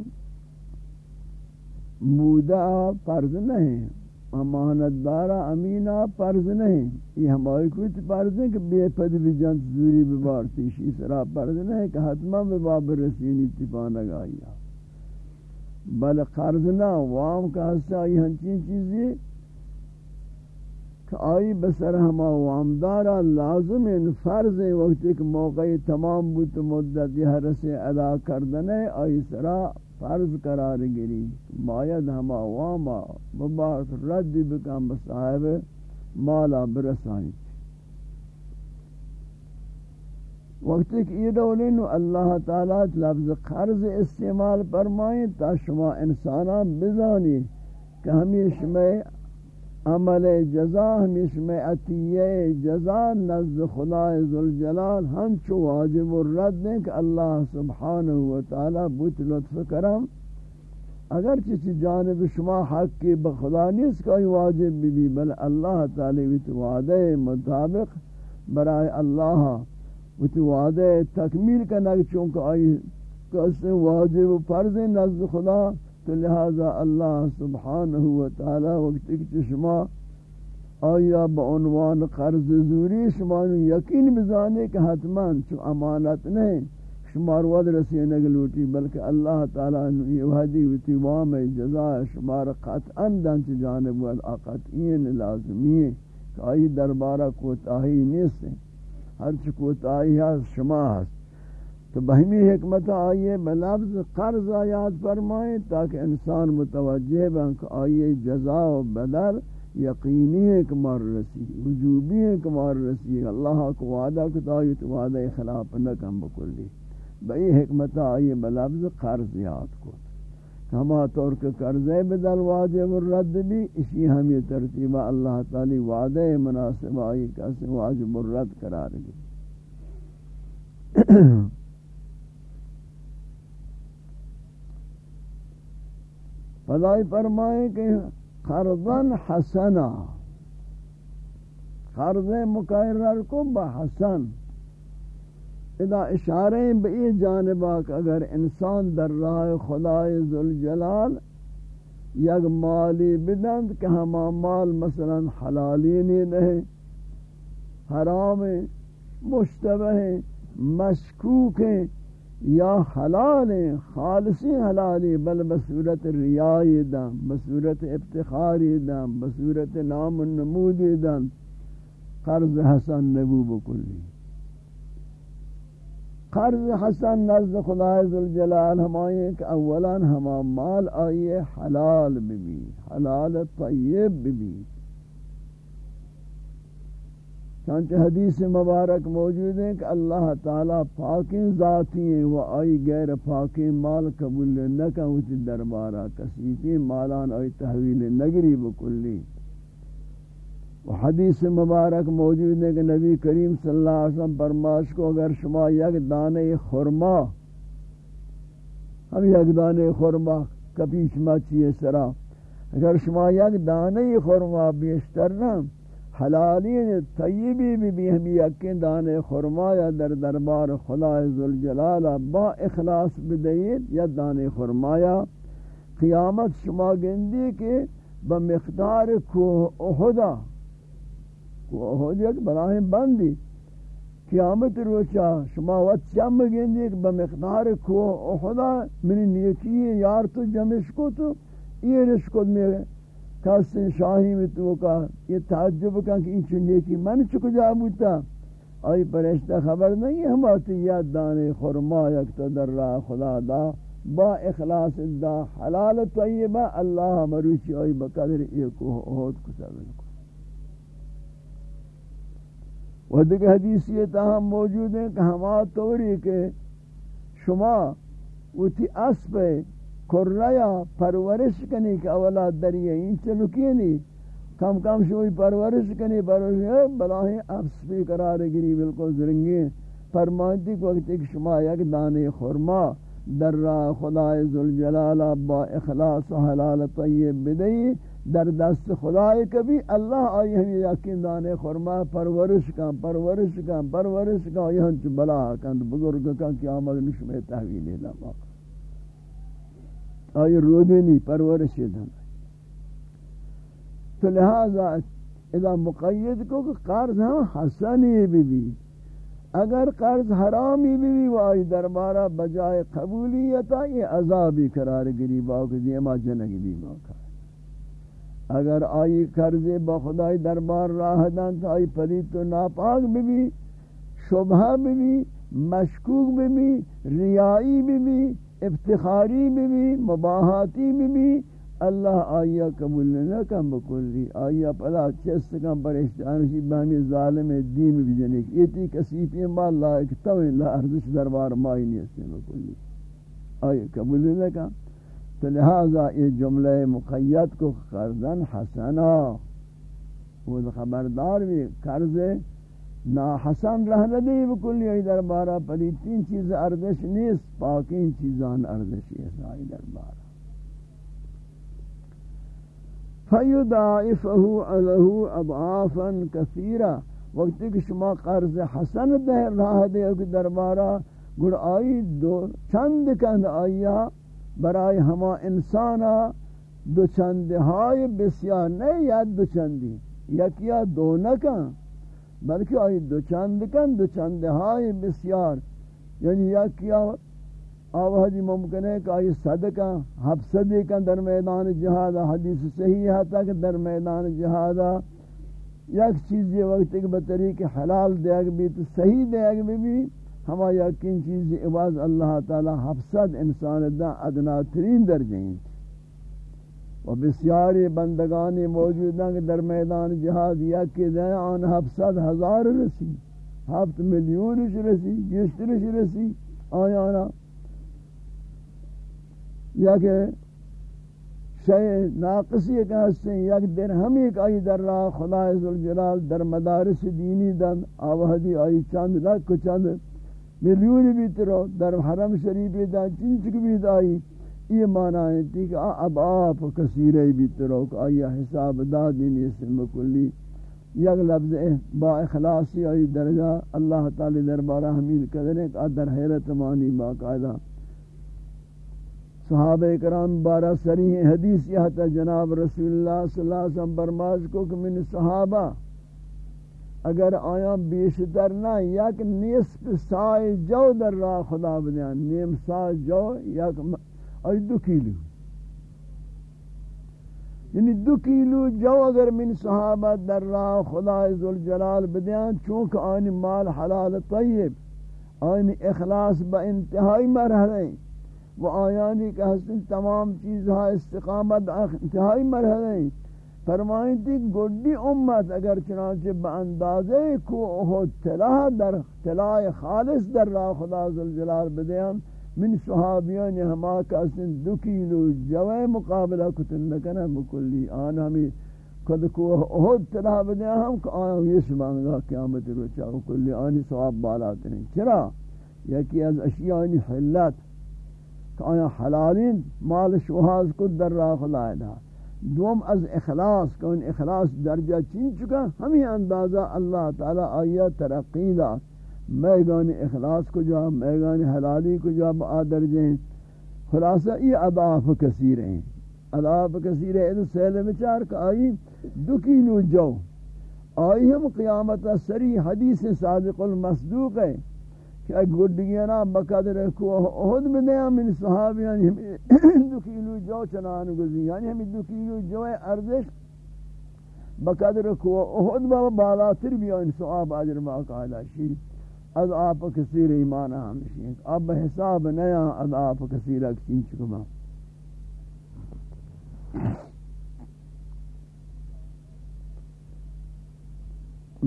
مودا فرض نہیں، امانت دارا امینہ فرض نہیں۔ یہ ہماری کوئی فرض ہے کہ بے پد بھی جنت زوری ببارتی شی سرا فرض نہیں کہ حتمہ بباب رسینی تپانا گایا بل قرض نہ، وام کا حصہ یہ ہنچین چیزی کہ آئی بسر ہما وامدارا لازم ان فرض وقت ایک موقع تمام بود مدت یہ رسے ادا کردنے آئی سرا فرض قرار گیری۔ باید ہما واما ببارت رد بکن بصاحب مالا برسانی۔ وقت ایک یہ دولی نو اللہ تعالیٰ لفظ قرض استعمال فرمائیں تا شما انسانا بزانی کہ ہمیں میں عمل جزا ہمیش میں عطیہ جزا نزد خدا ذوالجلال ہم چو واجب الرد دیں کہ اللہ سبحانہ وتعالی بوت لطف کرم۔ اگر چیچی جانب شما حق کی بخدا نیست کہ واجب بھی بھی، بل اللہ تعالی ویت وعدے مطابق برائے اللہ ویت وعدے تکمیل کرنا چونکہ آئی کہ واجب و فرض نزد خدا تو لہذا اللہ سبحانہ وتعالی وقت کی شما آیا با عنوان قرض زوری شما یقین بزانے کہ حتما چو امانت نہیں شمار ود رسی نگلوٹی بلکہ اللہ تعالی یہ وحدی و تیوام جزا شمار قطعا دن جانب ود قطعین لازمی ہے کہ آئی دربارہ کوتاہی نیست، ہر چ کوتاہی ہے شما ہے تو بہمی حکمت آئیے، بلفظ قرض آیات فرمائیں تاکہ انسان متوجہ بنک آئیے جزا و بدل یقینی ایک رسی، وجوبی ایک مر رسی، اللہ کو وعدہ کتائی تو وعدہ خلاف نکم بکلی۔ بئی حکمت آئیے بلفظ قرض یاد کو۔ ہما طور کے قرضے بدل واجب الرد بھی، اسی ہم یہ ترتیبہ اللہ تعالی وعدہ مناسب آئی کیسے واجب الرد قرار گئی۔ فضائی فرمائے کہ قرضن حسنا، قرض مقرر کو بحسن ادا اشارے بئی جانبا کہ اگر انسان در راہ خدای ذوالجلال یک مالی بدند کہ ہما مال مثلا حلالی نہیں رہے، حرام مشتبہ مشکوک ہیں یا حلال خالصی حلالی، بل بصورت ریائی دم، بصورت افتخاری دم، بصورت نام النمودی دم. قرض حسن نبو بکلی. قرض حسن نزد خدای ذوالجلال ہمائیں کہ اولا ہما مال آئیے حلال بھی حلال طیب بھی چانچہ حدیث مبارک موجود ہے کہ اللہ تعالی پاکیں ذاتی ہیں و آئی غیر پاکیں مال قبول نکا ہوتی دربارہ کسی مالان آئی تحویل نگری بکلی۔ و حدیث مبارک موجود ہے کہ نبی کریم صلی اللہ علیہ وسلم برماش کو اگر شما یک دانے خورما ہم یک دانے خورما کپیش مچی سرا۔ اگر شما یک دانے خورما بیشتر نہ حلالین طیبی بھی بھی ہمی یقین دان خرمایا در دربار خدا ذوالجلال با اخلاص بدید یا دان خرمایا قیامت شما گندی کہ بمقدار کو احدا کو احد یک براہ بندی. قیامت روچا شما وقت چم گندی کہ بمقدار کو احدا، منی نیکی یار تو جمش کو تو یہ رشکت میرے کسن شاہی میں تو کا یہ تعجب کا کہ انچو نیکی من چکو جا بوتا؟ آئی پرشتہ خبر نہیں ہم آتی یاد دانے خرما یکتا در راہ خدا دا، با اخلاص دا حلال طیبہ، اللہ مروچی آئی بقدر ایکو احود کو سبن کو۔ وہ دیکھ حدیثیتا ہم موجود ہیں کہ ہما توری کہ شما وہ تھی اسب کریا پرورش کنی کہ اولا دریئے این چلو کینی. کم کم شوئی پرورش کنی، پرورش بلاہیں افس پی قرار گری بالکل زرنگی. فرمانتی کو وقت ایک شما یک دانے خورما در را خدای ذوالجلال با اخلاص و حلال طیب بدئی در دست خدای کبھی اللہ آئی ہمیں یقین دانے خورما پرورش کن پرورش کن پرورش کن. یہ ہنچ بلا کن بزرگ کن قیامت نشمہ تحویل لما آئی رودنی پرورش دن تو لہذا اذا مقید کو کہ قرض ہم حسنی بھی بھی۔ اگر قرض حرامی بھی بھی، وہ آئی دربارہ بجائے قبولیتا یہ عذابی قرار گری باقی دیما جنگی بھی موقع اگر آئی قرضے بخدائی دربار راہ دن، تو آئی پلید تو ناپاک بھی بھی، شبہ بھی بھی، مشکوک بھی بھی، ریائی بھی بھی۔ افتخاری بھی بھی مباحاتی بھی بھی اللہ آیا قبول نہ کم بکلی آیا پلا چست کم پریشتانشی بہمی ظالم دین بھی جنک یہ تی کسی پی ما اللہ اکتو اللہ ارزش دربار مائی نیستے بکلی آیا قبول نہ کم۔ تو لہذا یہ جملہ مقید کو قرضن حسنا۔ وہ خبردار بھی قرض نا حسن رہ ندی بکلی ای دربارہ پلی تین چیز اردش نیست پاکین چیزان اردشی ہے ای دربارہ۔ فیدائفه علیه اضعافا کثیرا وقتی کہ شما قرض حسن دے، راہ دے کہ دربارہ، گڑ آئی دو، چند کند آیا برای ہما انسانا دو چند ہائی بسیار نہیں یا دو چندی یکیا دو نکن۔ بلکہ آئی دو چند کن دو چند ہائی بسیار. یعنی یکیا آوہدی ممکن ہے کہ آئی صدقہ حفصدی کا در میدان جہادہ حدیث صحیح ہے تک در میدان جہادہ یک چیز یہ وقت ایک بطریق حلال دے بھی تو صحیح دے بھی بھی ہما یقین چیز عواز اللہ تعالی حفصد انسان دا ادنا ترین درجہ ہیں۔ و بسیاری بندگانی موجود ہیں کہ در میدان جہاد یک دے آن حفصد ہزار رسی، ہفت ملیون رسی گشترش رسی آیانا یا کہ شے ناقصی کا ہستے یک درہم ایک آئی در راہ خدا عزالجلال در مدارس دینی دن، آوہدی آئی چند لکھ چند ملیون بھی ترو در حرم شریفی دا چنچک بھی دائی یہ معنی ہے تھی کہ اب آپ کثیرے بھی ترو کہ آئی حساب دا دینی اسم کلی۔ یک لفظ با اخلاصی آئی درجہ۔ اللہ تعالی دربارہ حمیل قدر کہ در حیرت مانی باقاعدہ۔ صحابہ کرام بارہ سریح حدیث یہ تھا جناب رسول اللہ صلی اللہ علیہ وسلم برماز کو کہ من صحابہ اگر آیا بیشتر نہ، یک نصف سائے جو در راہ خدا بدیان۔ نیم سائے جو، یک آئی دو کیلو۔ یعنی دو کیلو جو اگر من صحابہ در راہ خدا عزالجلال بدیان، چونکہ آنی مال حلال طیب، آنی اخلاص با انتہائی مرحلہ وہ آیانی کہ حسن تمام چیزها استقامت انتہائی مرحلہ ہیں فرمائیں تھی گڈی امت اگر چنانچہ با اندازے کو اہد تلاہ در تلاہ خالص در راہ خدا ذوالجلال بدیان من صحابیان ہما کا اسن دو کیلو جوے مقابلہ کتن لکنا بکلی. آن ہمیں کد کو اہد تلاہ بدیان ہم کہ آن یہ سبانگا قیامت روچا کلی آنی ثواب بالات نہیں چرا؟ یکی از اشیانی حلت کہ آیا حلالین مال شوہاز کو در راہ خدا دا. دوم از اخلاص کہ ان اخلاص درجہ چین چکا؟ ہمیں اندازہ اللہ تعالی آیا ترقی دا میگان اخلاص کو جا میگان حلالی کو جا با درجہ خلاصہ یہ اضاف کثیر ہیں۔ اضاف کثیر ہے ادھا سیل مچار کہ آئی دو کیلو جو آئی ہم قیامت سری حدیث صادق المصدوق ہے کہ ایک گڈگی نا بقدر کو احد میں نیا من صحابیان دو کیلو جو چنان گزی۔ یعنی ہمیں دو کیلو جو ہے ارزش بقدر کو احد بابا بالاتر بھی ان صحاب آجر ماقعدہ شیر از آپ کثیر ایمان ہمشی ہیں۔ اب حساب نیا، از آپ کثیر اکسین چکما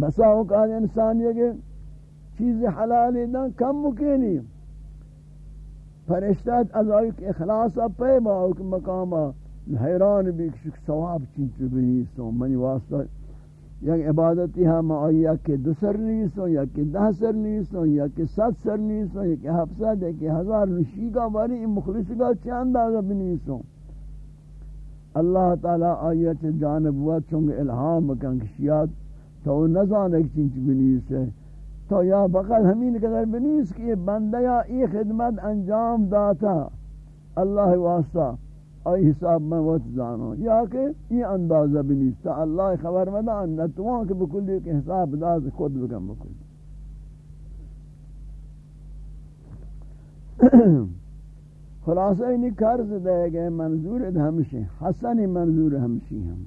بسا اوقات انسان یہ کہ چیز حلال نہ کم مکنی فرشتات از آئی کہ اخلاصا با اوک مقاما حیران بھی کشک ثواب چین چو بنی سو منی واسطہ یک عبادتی ہاں ہم آئی، یا کہ دو سر نیسو یا کہ دہ سر نیسو یا کہ ست سر نیسو یا کہ حفظت یا کہ ہزار نشیگا باری ان مخلصگا چند آگا بنیسو اللہ تعالی آیت جانب ہوا چونکہ الہام بکن کشیات تو نزان ایک چین چو بنیسو تو یا فقط ہمین قدر بنیس کہ بندہ یا ای خدمت انجام داتا۔ اللہ واسطہ۔ ای حساب میں وہ جانو یا کہ یہ اندازہ بھی نہیں تھا اللہ خبر میں نہ ان تو کہ بکل ایک حساب داز خود بکم بکل خلاص این قرض دے گئے منظور ہمشی حسن منظور ہمشی ہم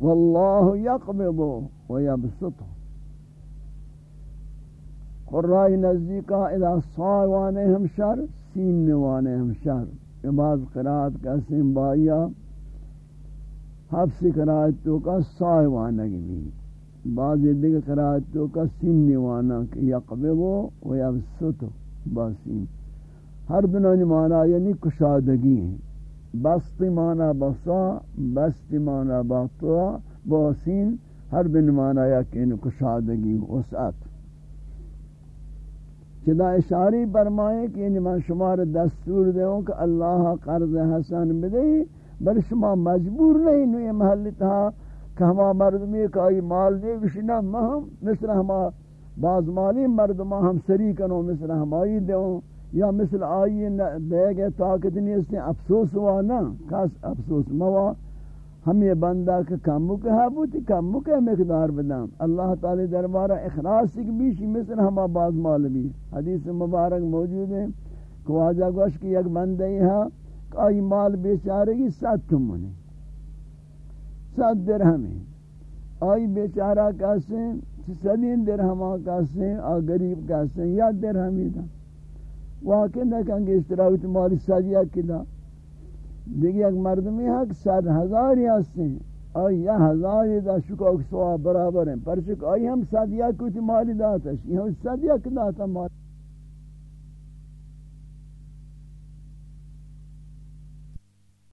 والله يقبض ويبسطه قرآن نزدیکا اذا صاوانے ہم شر سین نوانے ہم شر بعض قرآت کا سین بائیا حفظ قرآت تو کا صائوانگی بھی۔ بعض دیگر قرآت تو کا سین نوانا کہ یقبض و یبسط باسین ہر دنانی معنی یعنی کشادگی ہیں بسط معنی بسا بسط معنی باطوا باسین ہر دن معنی یقین کشادگی وسعت۔ چدا اشاری برمائے کہ یعنی من شمار دستور دیوں کہ اللہ قرض حسن بدے، بل شما مجبور نہیں نوی محل تھا کہ ہما مردمی کا ای مال دے وشنا مہم مثل ہما بعض مالی مردمہ ہم سری کنو مثل ہمائی دیوں یا مثل آئی دے گئے طاقت نہیں اس نے افسوس ہوا نا کس افسوس موا ہم یہ بندہ کہ کمو کے حبوتی کمو کے مقدار بدام اللہ تعالی دربارہ اخلاص کی بیشی مثل ہما بعض مال بھی حدیث مبارک موجود ہے کہ واجہ گوش کی ایک بندہ ہی ہے ہاں کہ آئی مال بیچارے گی ست تمہنے ست درہمیں آئی بیچارہ کیسے صدین درہمہ کیسے اور غریب کیسے یا درہمی دا واقع نہ کنگے اشتراویت مالی سادیہ کلا دیگه یک مردمی حق صد هزاری ہستے آیا آئی یا ہزاری دا شکا اکسوا برابر ہیں پرچک آئی ہم صد یک کتی مالی داتش؟ ہے یہ صد یک داتا مالی؟